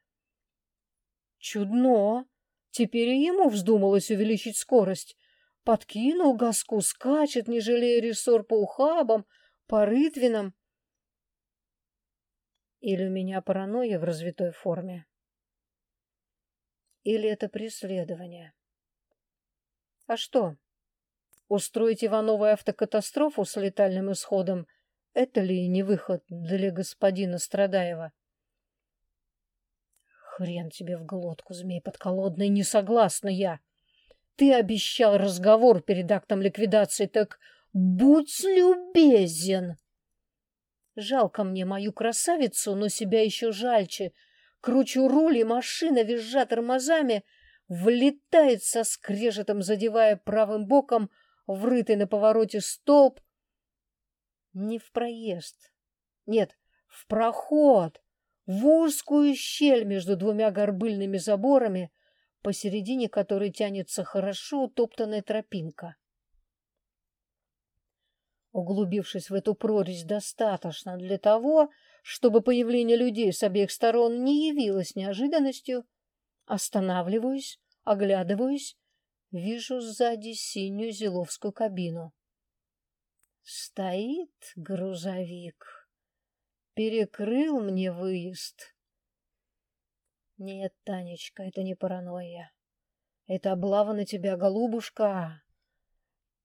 Чудно! Теперь и ему вздумалось увеличить скорость. Подкинул газку, скачет, не жалея рессор по ухабам, по рытвинам. Или у меня паранойя в развитой форме? Или это преследование? А что? Устроить Ивановой автокатастрофу с летальным исходом Это ли не выход для господина Страдаева? Хрен тебе в глотку, змей подколодный, не согласна я. Ты обещал разговор перед актом ликвидации, так будь любезен. Жалко мне мою красавицу, но себя еще жальче. Кручу руль, и машина, визжа тормозами, влетает со скрежетом, задевая правым боком врытый на повороте столб. Не в проезд. Нет, в проход, в узкую щель между двумя горбыльными заборами, посередине которой тянется хорошо утоптанная тропинка. Углубившись в эту прорезь достаточно для того, чтобы появление людей с обеих сторон не явилось неожиданностью, останавливаюсь, оглядываюсь, вижу сзади синюю зеловскую кабину. Стоит грузовик. Перекрыл мне выезд. Нет, Танечка, это не паранойя. Это облава на тебя, голубушка.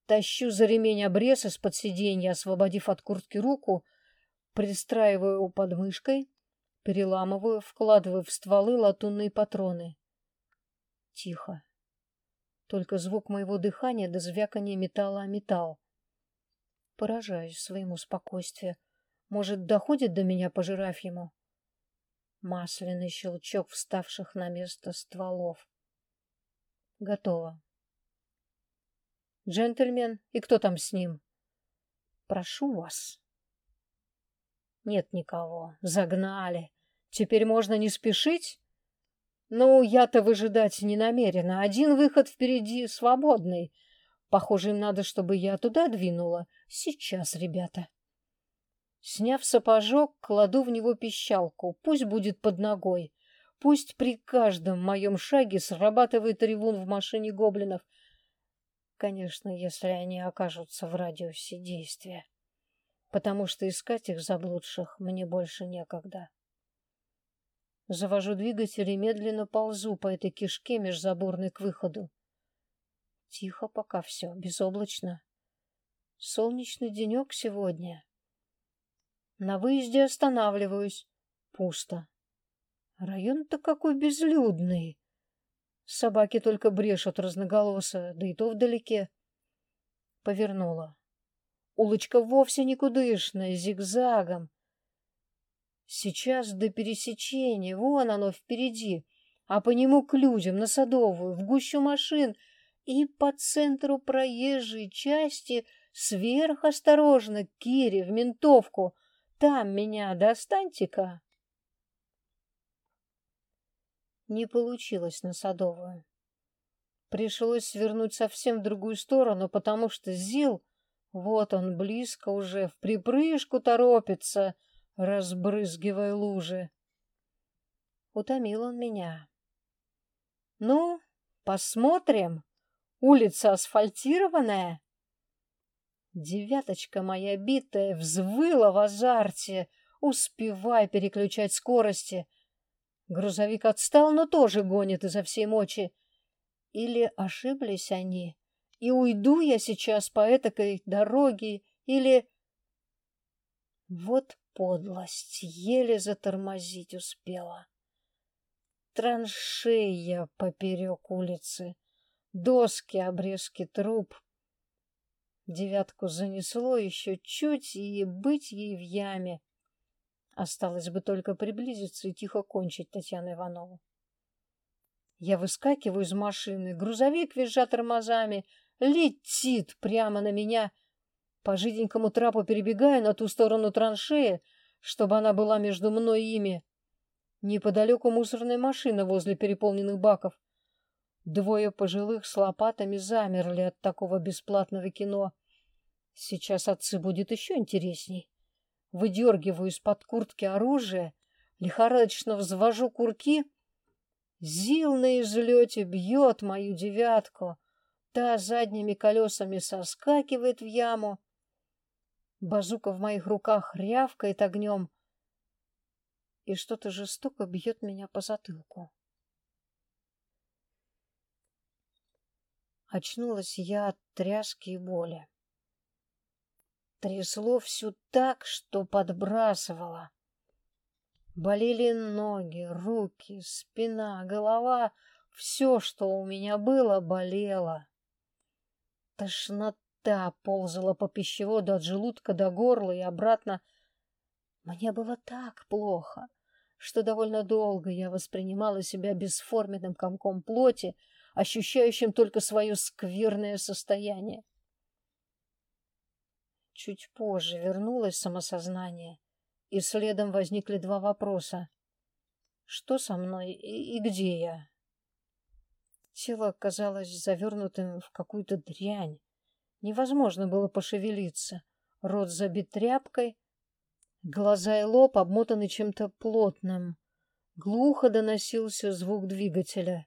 Тащу за ремень обрез из-под сиденья, освободив от куртки руку, пристраиваю у подмышкой, переламываю, вкладываю в стволы латунные патроны. Тихо. Только звук моего дыхания до звякания металла о металл. Поражаюсь своему спокойствию. Может, доходит до меня по жирафьему? Масляный щелчок вставших на место стволов. Готово. Джентльмен, и кто там с ним? Прошу вас. Нет никого. Загнали. Теперь можно не спешить? Ну, я-то выжидать не намерена. Один выход впереди свободный. Похоже, им надо, чтобы я туда двинула. Сейчас, ребята. Сняв сапожок, кладу в него пищалку. Пусть будет под ногой. Пусть при каждом моем шаге срабатывает ревун в машине гоблинов — Конечно, если они окажутся в радиусе действия. Потому что искать их заблудших мне больше некогда. Завожу двигатель и медленно ползу по этой кишке межзаборной к выходу. Тихо пока все, безоблачно. Солнечный денек сегодня. На выезде останавливаюсь. Пусто. Район-то какой безлюдный. Собаки только брешут разноголосо, да и то вдалеке. Повернула. Улочка вовсе никудышная, зигзагом. Сейчас до пересечения, вон оно впереди, а по нему к людям, на Садовую, в гущу машин и по центру проезжей части сверхосторожно, Кире, в ментовку. Там меня достаньте-ка. Не получилось на Садовую. Пришлось свернуть совсем в другую сторону, потому что Зил, вот он близко уже, в припрыжку торопится, разбрызгивая лужи. Утомил он меня. Ну, посмотрим. Улица асфальтированная. Девяточка моя битая взвыла в азарте, успевая переключать скорости. Грузовик отстал, но тоже гонит изо всей мочи. Или ошиблись они, и уйду я сейчас по этакой дороге, или... Вот подлость, еле затормозить успела. Траншея поперек улицы, доски, обрезки труб. Девятку занесло еще чуть, и быть ей в яме. Осталось бы только приблизиться и тихо кончить Татьяну Иванову. Я выскакиваю из машины, грузовик, визжа тормозами, летит прямо на меня. По жиденькому трапу перебегаю на ту сторону траншеи, чтобы она была между мной и ими. Неподалеку мусорная машина возле переполненных баков. Двое пожилых с лопатами замерли от такого бесплатного кино. Сейчас отцы будет еще интересней выдергиваю из-под куртки оружие, лихорадочно взвожу курки. Зил на излете бьет мою девятку. Та задними колесами соскакивает в яму. Базука в моих руках рявкает огнем, и что-то жестоко бьет меня по затылку. Очнулась я от тряски и боли. Трясло всю так, что подбрасывало. Болели ноги, руки, спина, голова. Все, что у меня было, болело. Тошнота ползала по пищеводу от желудка до горла и обратно. Мне было так плохо, что довольно долго я воспринимала себя бесформенным комком плоти, ощущающим только свое скверное состояние. Чуть позже вернулось самосознание, и следом возникли два вопроса. Что со мной и, и где я? Тело казалось завернутым в какую-то дрянь. Невозможно было пошевелиться. Рот забит тряпкой, глаза и лоб обмотаны чем-то плотным. Глухо доносился звук двигателя.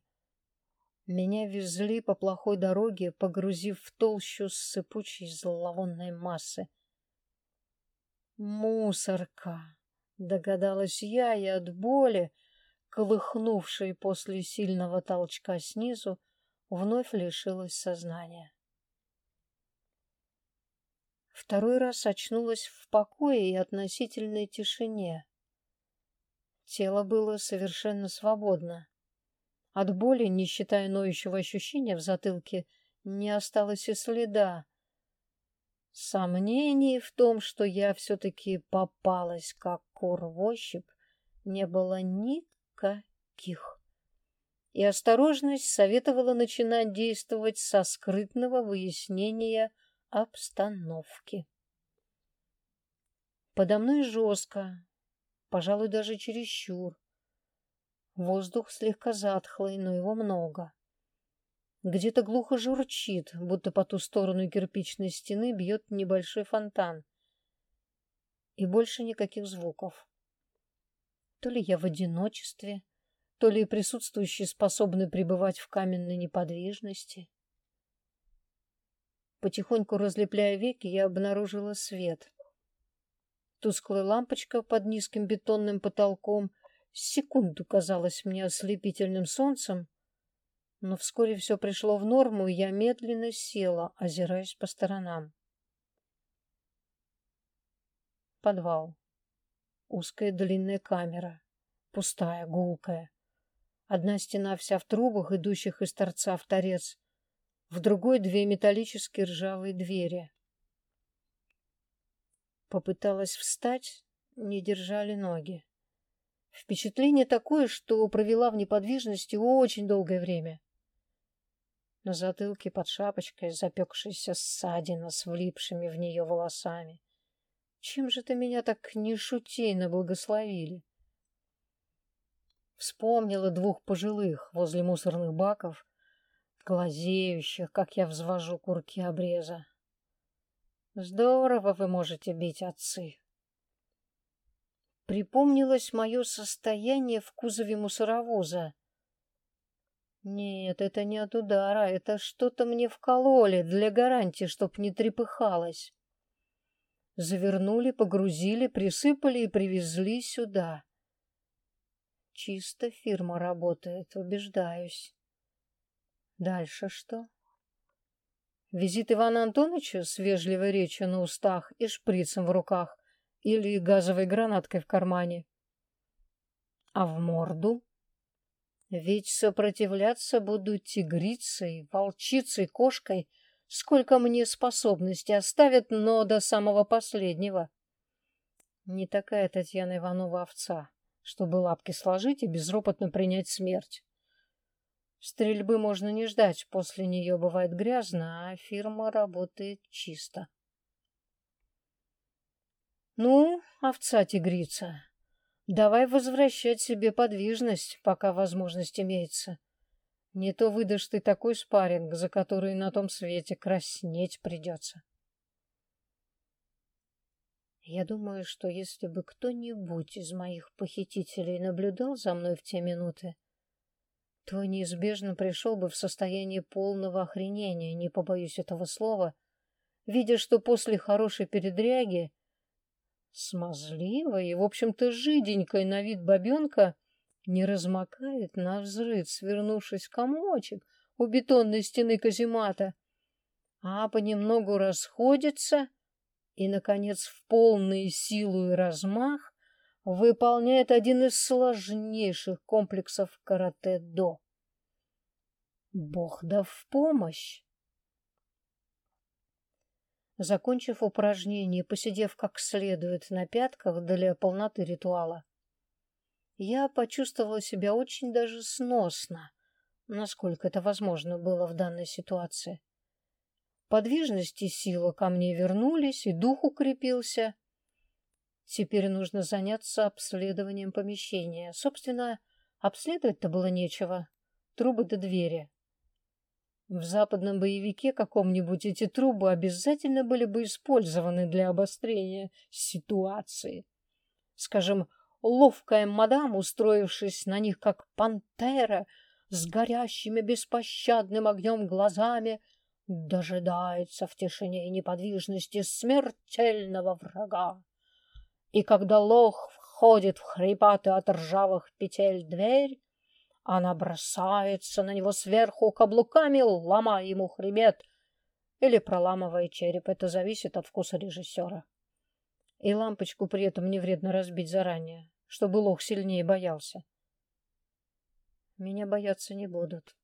Меня везли по плохой дороге, погрузив в толщу сыпучей зловонной массы. Мусорка, догадалась я, и от боли, колыхнувшей после сильного толчка снизу, вновь лишилась сознания. Второй раз очнулась в покое и относительной тишине. Тело было совершенно свободно. От боли, не считая ноющего ощущения в затылке, не осталось и следа. Сомнений в том, что я все-таки попалась как кур в ощупь, не было никаких. И осторожность советовала начинать действовать со скрытного выяснения обстановки. Подо мной жестко, пожалуй, даже чересчур. Воздух слегка затхлый, но его много. Где-то глухо журчит, будто по ту сторону кирпичной стены бьет небольшой фонтан. И больше никаких звуков. То ли я в одиночестве, то ли присутствующие способны пребывать в каменной неподвижности. Потихоньку разлепляя веки, я обнаружила свет. Тусклая лампочка под низким бетонным потолком секунду казалась мне ослепительным солнцем, но вскоре все пришло в норму, и я медленно села, озираясь по сторонам. Подвал. Узкая длинная камера. Пустая, гулкая. Одна стена вся в трубах, идущих из торца в торец. В другой две металлические ржавые двери. Попыталась встать, не держали ноги. Впечатление такое, что провела в неподвижности очень долгое время. На затылке под шапочкой запекшаяся ссадина с влипшими в нее волосами. Чем же ты меня так нешутейно благословили? Вспомнила двух пожилых возле мусорных баков, глазеющих, как я взвожу курки обреза. Здорово вы можете бить, отцы. Припомнилось мое состояние в кузове мусоровоза. Нет, это не от удара, это что-то мне вкололи для гарантии, чтоб не трепыхалось. Завернули, погрузили, присыпали и привезли сюда. Чисто фирма работает, убеждаюсь. Дальше что? Визит Ивана Антоновича с вежливой речью на устах и шприцем в руках или газовой гранаткой в кармане. А в морду? Ведь сопротивляться буду тигрицей, волчицей, кошкой, сколько мне способностей оставят, но до самого последнего. Не такая Татьяна Иванова овца, чтобы лапки сложить и безропотно принять смерть. Стрельбы можно не ждать, после нее бывает грязно, а фирма работает чисто. Ну, овца-тигрица, Давай возвращать себе подвижность, пока возможность имеется. Не то выдашь ты такой спарринг, за который на том свете краснеть придется. Я думаю, что если бы кто-нибудь из моих похитителей наблюдал за мной в те минуты, то неизбежно пришел бы в состояние полного охренения, не побоюсь этого слова, видя, что после хорошей передряги Смазливая и, в общем-то, жиденькая на вид бабенка не размокает на взрыв, свернувшись в комочек у бетонной стены каземата, а понемногу расходится и, наконец, в полную силу и размах выполняет один из сложнейших комплексов карате-до. Бог да в помощь! Закончив упражнение, посидев как следует на пятках для полноты ритуала, я почувствовала себя очень даже сносно, насколько это возможно было в данной ситуации. Подвижность и сила ко мне вернулись, и дух укрепился. Теперь нужно заняться обследованием помещения. Собственно, обследовать-то было нечего. Трубы до двери. В западном боевике каком-нибудь эти трубы обязательно были бы использованы для обострения ситуации. Скажем, ловкая мадам, устроившись на них как пантера, с горящими беспощадным огнем глазами, дожидается в тишине и неподвижности смертельного врага. И когда лох входит в хрипатый от ржавых петель дверь, она бросается на него сверху каблуками, ломая ему хребет или проламывая череп. Это зависит от вкуса режиссера. И лампочку при этом не вредно разбить заранее, чтобы лох сильнее боялся. Меня бояться не будут.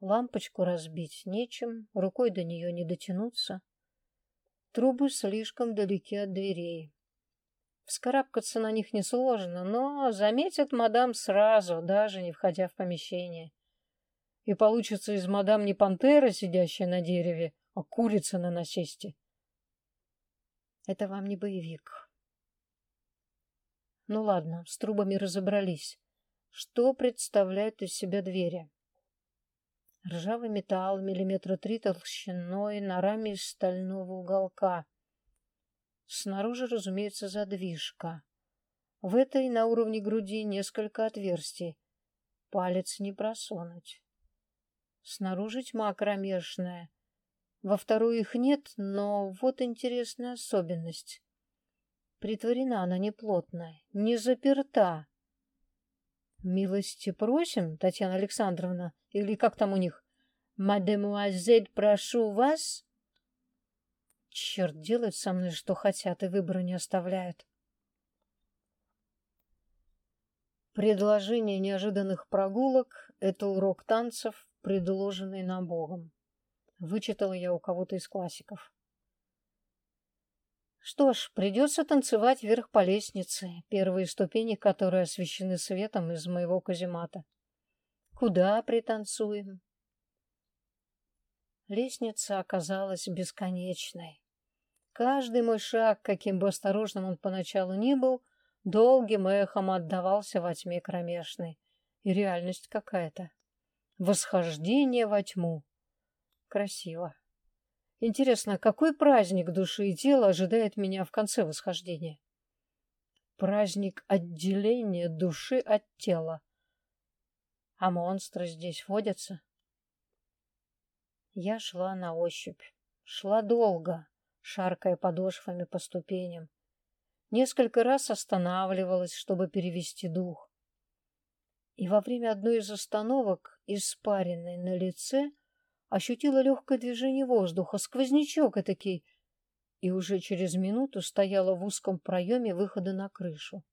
Лампочку разбить нечем, рукой до нее не дотянуться. Трубы слишком далеки от дверей. Вскарабкаться на них несложно, но заметят мадам сразу, даже не входя в помещение. И получится из мадам не пантера, сидящая на дереве, а курица на насесте. Это вам не боевик. Ну ладно, с трубами разобрались. Что представляют из себя двери? Ржавый металл миллиметра три толщиной на раме из стального уголка. Снаружи, разумеется, задвижка. В этой на уровне груди несколько отверстий. Палец не просунуть. Снаружи тьма кромешная. Во вторую их нет, но вот интересная особенность. Притворена она неплотно, не заперта. Милости просим, Татьяна Александровна, или как там у них? Мадемуазель, прошу вас. Черт, делают со мной, что хотят, и выбора не оставляют. Предложение неожиданных прогулок — это урок танцев, предложенный нам Богом. Вычитала я у кого-то из классиков. Что ж, придется танцевать вверх по лестнице, первые ступени которые освещены светом из моего каземата. Куда пританцуем? Лестница оказалась бесконечной. Каждый мой шаг, каким бы осторожным он поначалу ни был, долгим эхом отдавался во тьме кромешной. И реальность какая-то. Восхождение во тьму. Красиво. Интересно, какой праздник души и тела ожидает меня в конце восхождения? Праздник отделения души от тела. А монстры здесь водятся? Я шла на ощупь. Шла долго шаркая подошвами по ступеням. Несколько раз останавливалась, чтобы перевести дух. И во время одной из остановок, испаренной на лице, ощутила легкое движение воздуха, сквознячок этакий, и уже через минуту стояла в узком проеме выхода на крышу.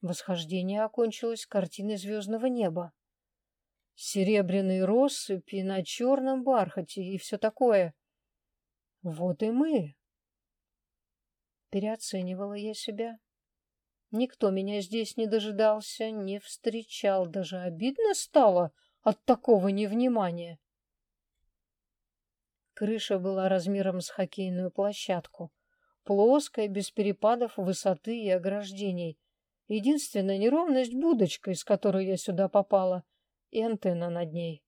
Восхождение окончилось картиной звездного неба. Серебряные россыпи на черном бархате и все такое. Вот и мы. Переоценивала я себя. Никто меня здесь не дожидался, не встречал, даже обидно стало от такого невнимания. Крыша была размером с хоккейную площадку, плоская, без перепадов высоты и ограждений. Единственная неровность — будочка, из которой я сюда попала, и антенна над ней.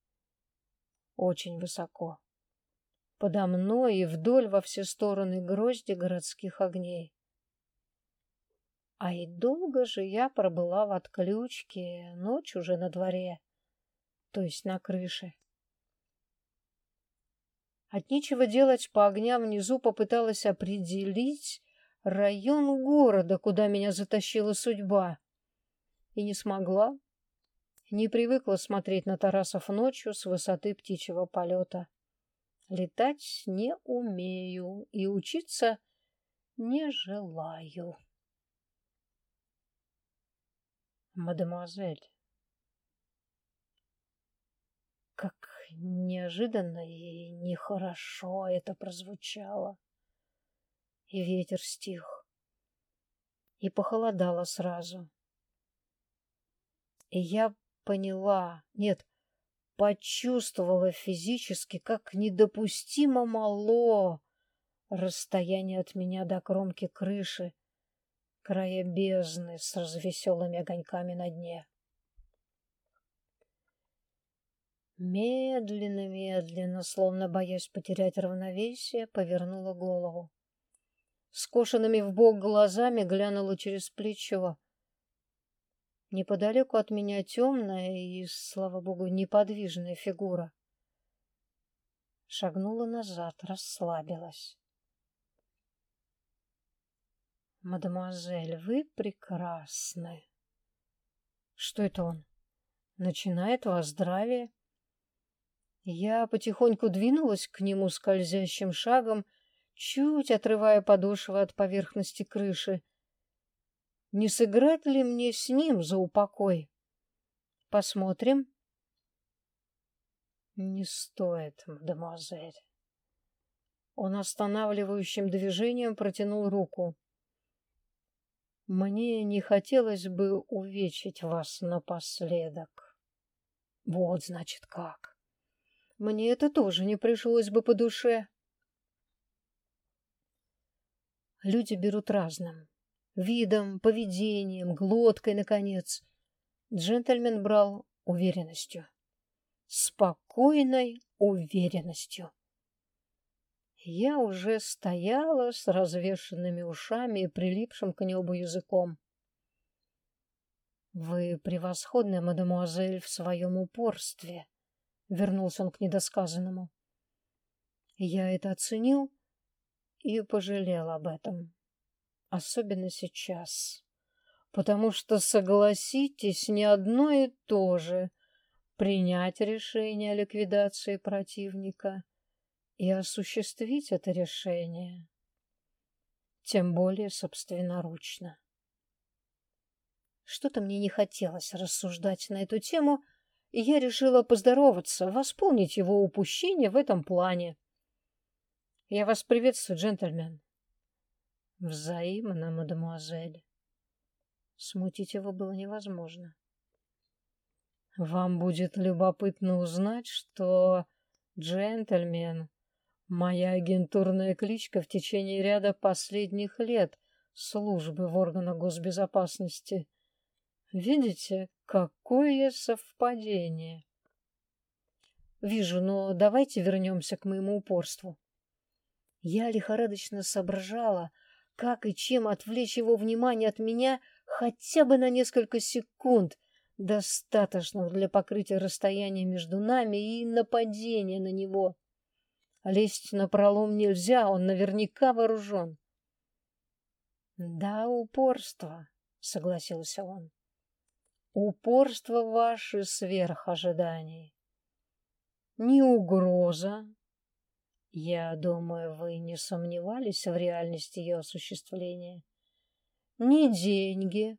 Очень высоко. Подо мной и вдоль во все стороны грозди городских огней. А и долго же я пробыла в отключке, ночь уже на дворе, то есть на крыше. От нечего делать по огням внизу попыталась определить район города, куда меня затащила судьба. И не смогла. Не привыкла смотреть на Тарасов ночью с высоты птичьего полета. Летать не умею и учиться не желаю. Мадемуазель, как неожиданно и нехорошо это прозвучало. И ветер стих, и похолодало сразу. И я поняла, нет, почувствовала физически, как недопустимо мало расстояние от меня до кромки крыши, края бездны с развеселыми огоньками на дне. Медленно-медленно, словно боясь потерять равновесие, повернула голову. Скошенными в бок глазами глянула через плечо. Неподалеку от меня темная и, слава богу, неподвижная фигура. Шагнула назад, расслабилась. «Мадемуазель, вы прекрасны!» «Что это он? Начинает во здравие?» Я потихоньку двинулась к нему скользящим шагом, чуть отрывая подошвы от поверхности крыши. Не сыграть ли мне с ним за упокой? Посмотрим. Не стоит, мадемуазель. Он останавливающим движением протянул руку. Мне не хотелось бы увечить вас напоследок. Вот, значит, как. Мне это тоже не пришлось бы по душе. Люди берут разным. Видом, поведением, глоткой, наконец. Джентльмен брал уверенностью. Спокойной уверенностью. Я уже стояла с развешенными ушами и прилипшим к небу языком. Вы превосходная, мадемуазель, в своем упорстве, Вернулся он к недосказанному. Я это оценил и пожалел об этом. Особенно сейчас. Потому что, согласитесь, не одно и то же принять решение о ликвидации противника и осуществить это решение, тем более собственноручно. Что-то мне не хотелось рассуждать на эту тему, и я решила поздороваться, восполнить его упущение в этом плане. Я вас приветствую, джентльмен. Взаимно, мадемуазель. Смутить его было невозможно. Вам будет любопытно узнать, что джентльмен — моя агентурная кличка в течение ряда последних лет службы в органах госбезопасности — Видите, какое совпадение. Вижу, но давайте вернемся к моему упорству. Я лихорадочно соображала, как и чем отвлечь его внимание от меня хотя бы на несколько секунд, достаточных для покрытия расстояния между нами и нападения на него. Лезть на пролом нельзя, он наверняка вооружен. — Да, упорство, — согласился он. Упорство ваше сверх ожиданий. Не угроза. Я думаю, вы не сомневались в реальности ее осуществления. Не деньги.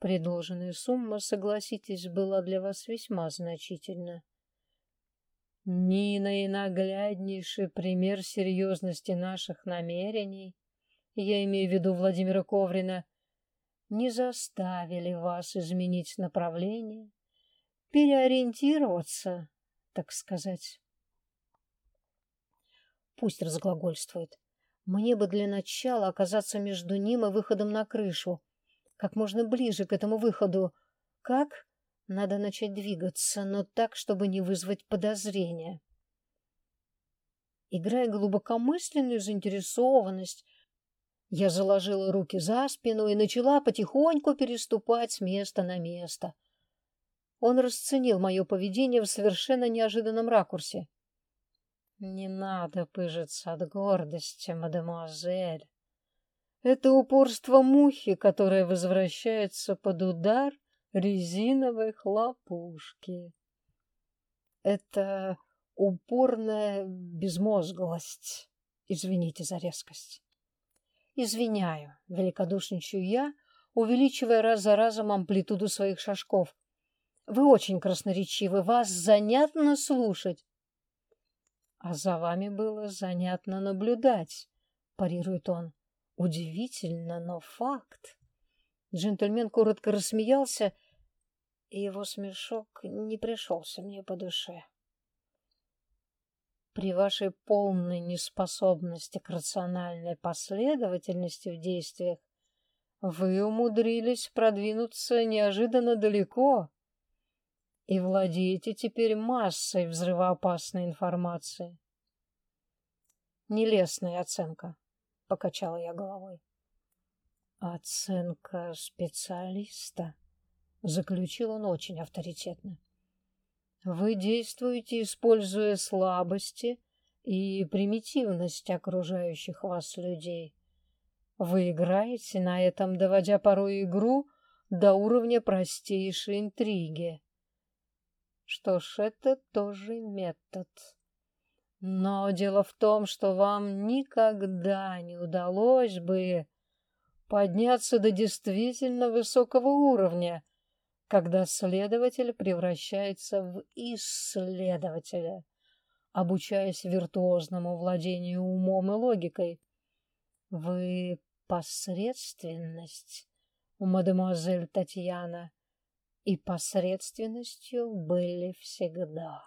Предложенная сумма, согласитесь, была для вас весьма значительна. Ни наинагляднейший пример серьезности наших намерений, я имею в виду Владимира Коврина, не заставили вас изменить направление, переориентироваться, так сказать. Пусть разглагольствует. Мне бы для начала оказаться между ним и выходом на крышу, как можно ближе к этому выходу. Как? Надо начать двигаться, но так, чтобы не вызвать подозрения. Играя глубокомысленную заинтересованность, я заложила руки за спину и начала потихоньку переступать с места на место. Он расценил мое поведение в совершенно неожиданном ракурсе. «Не надо пыжиться от гордости, мадемуазель. Это упорство мухи, которая возвращается под удар резиновой хлопушки. Это упорная безмозглость. Извините за резкость. Извиняю, великодушничаю я, увеличивая раз за разом амплитуду своих шажков. Вы очень красноречивы, вас занятно слушать. А за вами было занятно наблюдать, парирует он. Удивительно, но факт. Джентльмен коротко рассмеялся, и его смешок не пришелся мне по душе. При вашей полной неспособности к рациональной последовательности в действиях вы умудрились продвинуться неожиданно далеко и владеете теперь массой взрывоопасной информации. Нелестная оценка, покачала я головой. Оценка специалиста, заключил он очень авторитетно. Вы действуете, используя слабости и примитивность окружающих вас людей. Вы играете на этом, доводя порой игру до уровня простейшей интриги. Что ж, это тоже метод. Но дело в том, что вам никогда не удалось бы подняться до действительно высокого уровня, когда следователь превращается в исследователя, обучаясь виртуозному владению умом и логикой. Вы посредственность, мадемуазель Татьяна, и посредственностью были всегда.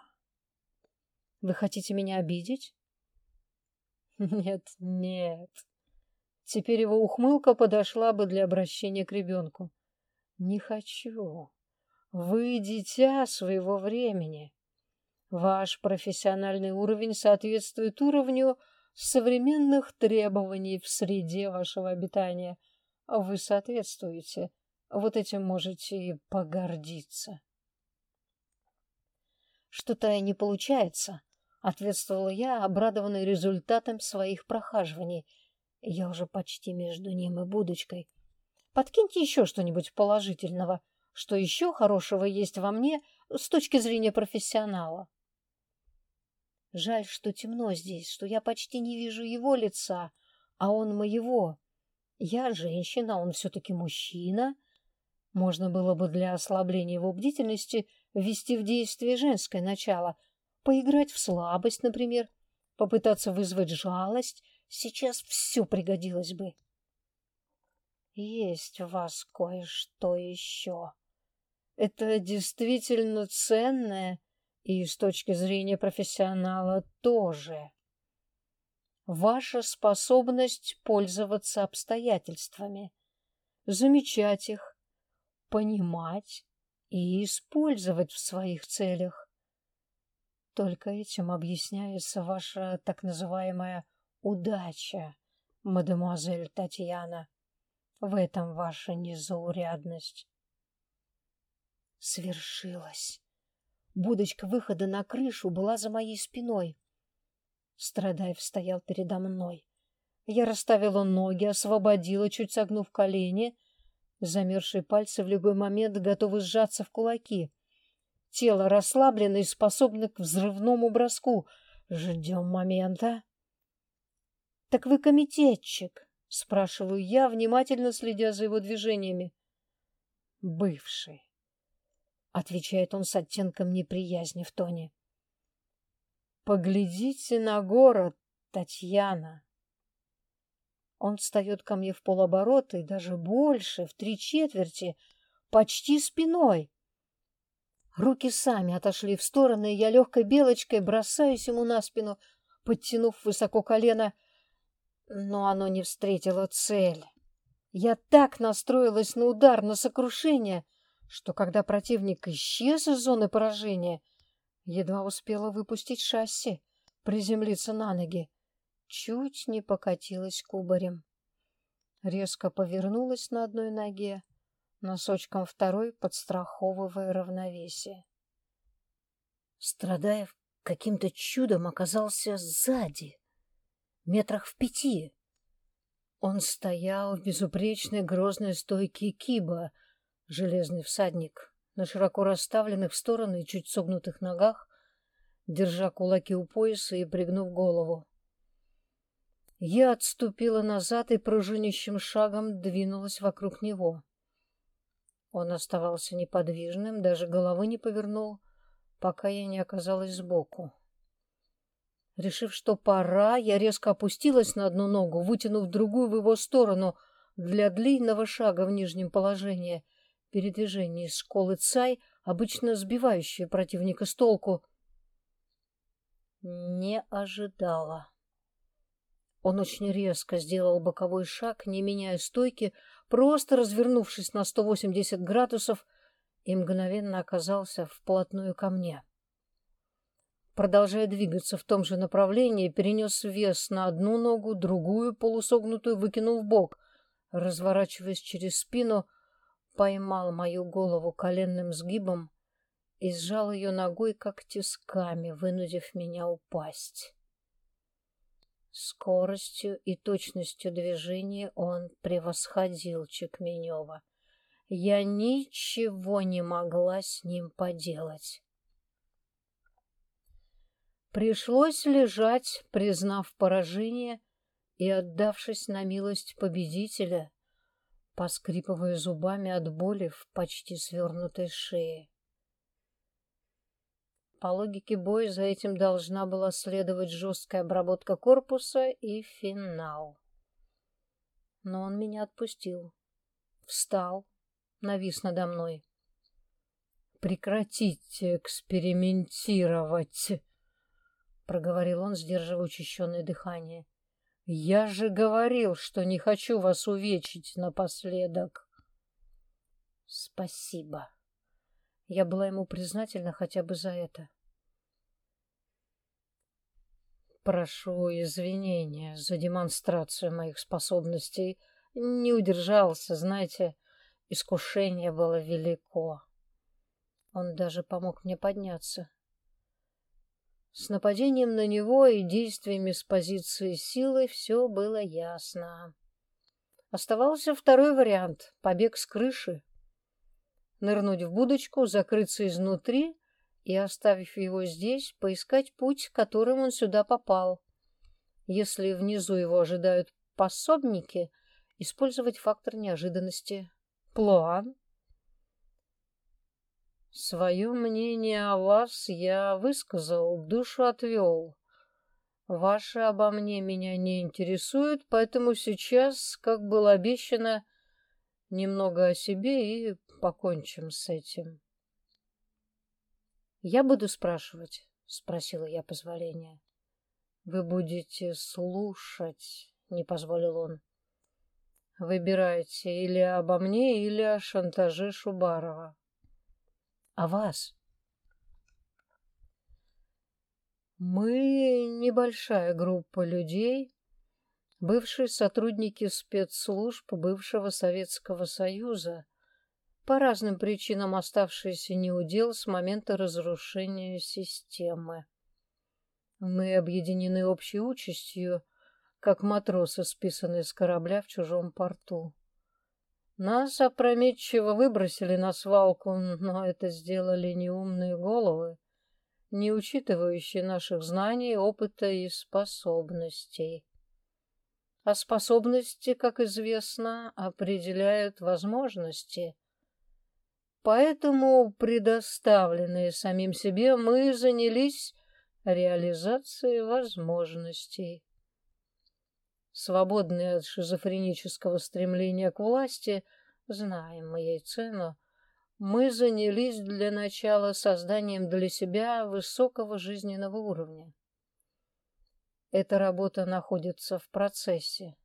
Вы хотите меня обидеть? Нет, нет. Теперь его ухмылка подошла бы для обращения к ребенку. Не хочу. Вы дитя своего времени. Ваш профессиональный уровень соответствует уровню современных требований в среде вашего обитания. Вы соответствуете. Вот этим можете и погордиться. Что-то не получается, ответствовала я, обрадованный результатом своих прохаживаний. Я уже почти между ним и будочкой. Подкиньте еще что-нибудь положительного что еще хорошего есть во мне с точки зрения профессионала. Жаль, что темно здесь, что я почти не вижу его лица, а он моего. Я женщина, он все-таки мужчина. Можно было бы для ослабления его бдительности ввести в действие женское начало, поиграть в слабость, например, попытаться вызвать жалость. Сейчас все пригодилось бы. Есть у вас кое-что еще. Это действительно ценное и с точки зрения профессионала тоже. Ваша способность пользоваться обстоятельствами, замечать их, понимать и использовать в своих целях. Только этим объясняется ваша так называемая удача, мадемуазель Татьяна. В этом ваша незаурядность свершилось. Будочка выхода на крышу была за моей спиной. Страдаев стоял передо мной. Я расставила ноги, освободила, чуть согнув колени. Замерзшие пальцы в любой момент готовы сжаться в кулаки. Тело расслаблено и способно к взрывному броску. Ждем момента. — Так вы комитетчик? — спрашиваю я, внимательно следя за его движениями. — Бывший отвечает он с оттенком неприязни в тоне. Поглядите на город, Татьяна. Он встает ко мне в полоборота и даже больше, в три четверти, почти спиной. Руки сами отошли в стороны, и я легкой белочкой бросаюсь ему на спину, подтянув высоко колено, но оно не встретило цель. Я так настроилась на удар, на сокрушение — что когда противник исчез из зоны поражения, едва успела выпустить шасси, приземлиться на ноги, чуть не покатилась кубарем. Резко повернулась на одной ноге, носочком второй подстраховывая равновесие. Страдаев каким-то чудом оказался сзади, метрах в пяти. Он стоял в безупречной грозной стойке киба — Железный всадник на широко расставленных в стороны и чуть согнутых ногах, держа кулаки у пояса и пригнув голову. Я отступила назад и пружинищим шагом двинулась вокруг него. Он оставался неподвижным, даже головы не повернул, пока я не оказалась сбоку. Решив, что пора, я резко опустилась на одну ногу, вытянув другую в его сторону для длинного шага в нижнем положении. Передвижение из школы Цай, обычно сбивающее противника с толку, не ожидала. Он очень резко сделал боковой шаг, не меняя стойки, просто развернувшись на 180 градусов, и мгновенно оказался вплотную ко мне продолжая двигаться в том же направлении, перенес вес на одну ногу, другую полусогнутую выкинул в бок, разворачиваясь через спину, поймал мою голову коленным сгибом и сжал ее ногой, как тисками, вынудив меня упасть. Скоростью и точностью движения он превосходил Чекменева. Я ничего не могла с ним поделать. Пришлось лежать, признав поражение и отдавшись на милость победителя, поскрипывая зубами от боли в почти свернутой шее. По логике боя за этим должна была следовать жесткая обработка корпуса и финал. Но он меня отпустил. Встал, навис надо мной. «Прекратите экспериментировать!» — проговорил он, сдерживая учащенное дыхание. — Я же говорил, что не хочу вас увечить напоследок. — Спасибо. Я была ему признательна хотя бы за это. Прошу извинения за демонстрацию моих способностей. Не удержался, знаете, искушение было велико. Он даже помог мне подняться. С нападением на него и действиями с позиции силы все было ясно. Оставался второй вариант — побег с крыши. Нырнуть в будочку, закрыться изнутри и, оставив его здесь, поискать путь, которым он сюда попал. Если внизу его ожидают пособники, использовать фактор неожиданности. План Свое мнение о вас я высказал, душу отвел. Ваше обо мне меня не интересует, поэтому сейчас, как было обещано, немного о себе и покончим с этим. Я буду спрашивать, спросила я позволения. Вы будете слушать, не позволил он. Выбирайте или обо мне, или о шантаже Шубарова о вас. Мы небольшая группа людей, бывшие сотрудники спецслужб бывшего Советского Союза, по разным причинам оставшиеся неудел с момента разрушения системы. Мы объединены общей участью, как матросы, списанные с корабля в чужом порту. Нас опрометчиво выбросили на свалку, но это сделали неумные головы, не учитывающие наших знаний, опыта и способностей. А способности, как известно, определяют возможности. Поэтому, предоставленные самим себе, мы занялись реализацией возможностей свободные от шизофренического стремления к власти, знаем мы ей цену, мы занялись для начала созданием для себя высокого жизненного уровня. Эта работа находится в процессе.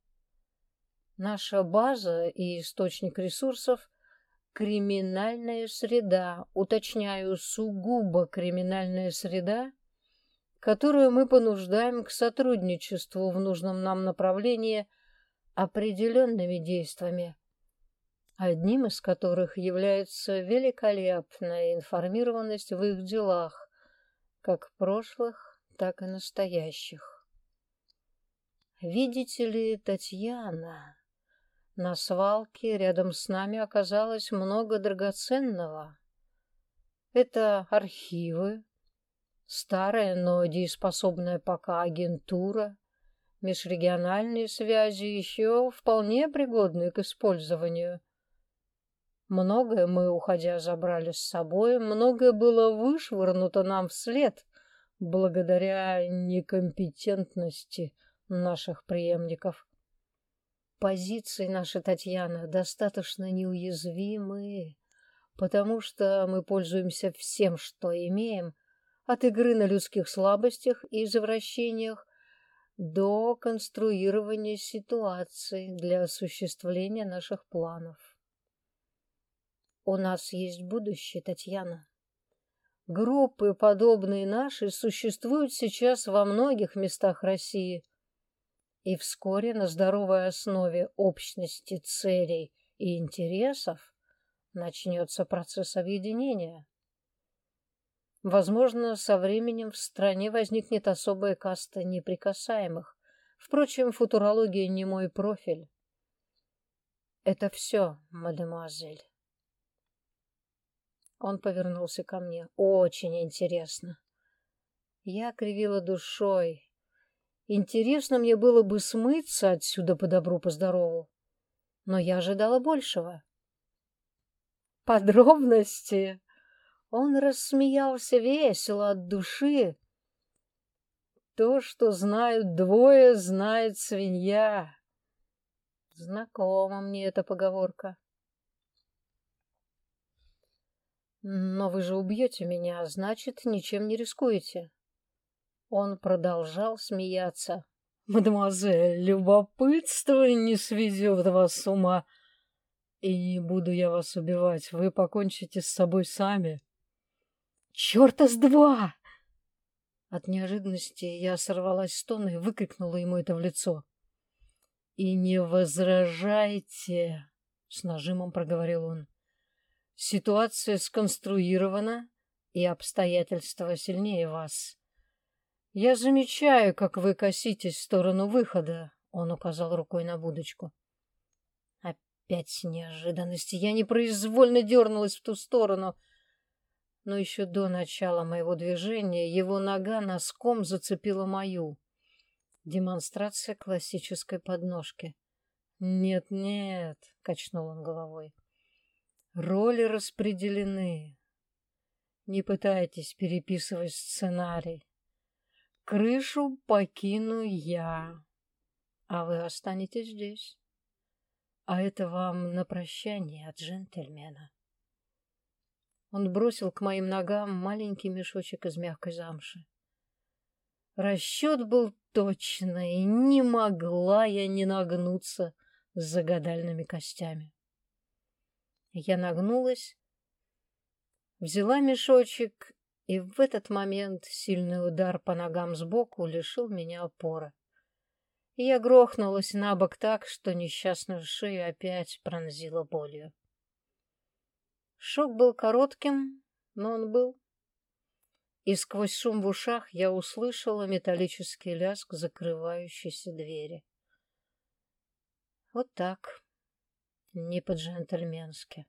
Наша база и источник ресурсов – криминальная среда, уточняю, сугубо криминальная среда, которую мы понуждаем к сотрудничеству в нужном нам направлении определенными действиями, одним из которых является великолепная информированность в их делах, как прошлых, так и настоящих. Видите ли, Татьяна, на свалке рядом с нами оказалось много драгоценного. Это архивы, Старая, но дееспособная пока агентура, межрегиональные связи еще вполне пригодны к использованию. Многое мы, уходя, забрали с собой, многое было вышвырнуто нам вслед, благодаря некомпетентности наших преемников. Позиции наши, Татьяна, достаточно неуязвимые, потому что мы пользуемся всем, что имеем, от игры на людских слабостях и извращениях до конструирования ситуаций для осуществления наших планов. У нас есть будущее, Татьяна. Группы, подобные нашей, существуют сейчас во многих местах России. И вскоре на здоровой основе общности целей и интересов начнется процесс объединения. Возможно, со временем в стране возникнет особая каста неприкасаемых. Впрочем, футурология не мой профиль. Это все, мадемуазель. Он повернулся ко мне. Очень интересно. Я кривила душой. Интересно мне было бы смыться отсюда по добру, по здорову. Но я ожидала большего. Подробности. Он рассмеялся весело от души. То, что знают двое, знает свинья. Знакома мне эта поговорка. Но вы же убьете меня, значит, ничем не рискуете. Он продолжал смеяться. Мадемуазель, любопытство не сведет вас с ума. И не буду я вас убивать, вы покончите с собой сами. Черта с два! От неожиданности я сорвалась с тона и выкрикнула ему это в лицо. «И не возражайте!» — с нажимом проговорил он. Ситуация сконструирована, и обстоятельства сильнее вас. Я замечаю, как вы коситесь в сторону выхода, он указал рукой на будочку. Опять неожиданности. Я непроизвольно дернулась в ту сторону. Но еще до начала моего движения его нога носком зацепила мою. Демонстрация классической подножки. «Нет-нет», — качнул он головой. Роли распределены. Не пытайтесь переписывать сценарий. Крышу покину я, а вы останетесь здесь. А это вам на прощание от джентльмена. Он бросил к моим ногам маленький мешочек из мягкой замши. Расчет был точный, и не могла я не нагнуться с загадальными костями. Я нагнулась, взяла мешочек, и в этот момент сильный удар по ногам сбоку лишил меня опоры. Я грохнулась на бок так, что несчастную шею опять пронзила болью. Шок был коротким, но он был. И сквозь шум в ушах я услышала металлический лязг закрывающейся двери. Вот так не по-джентльменски.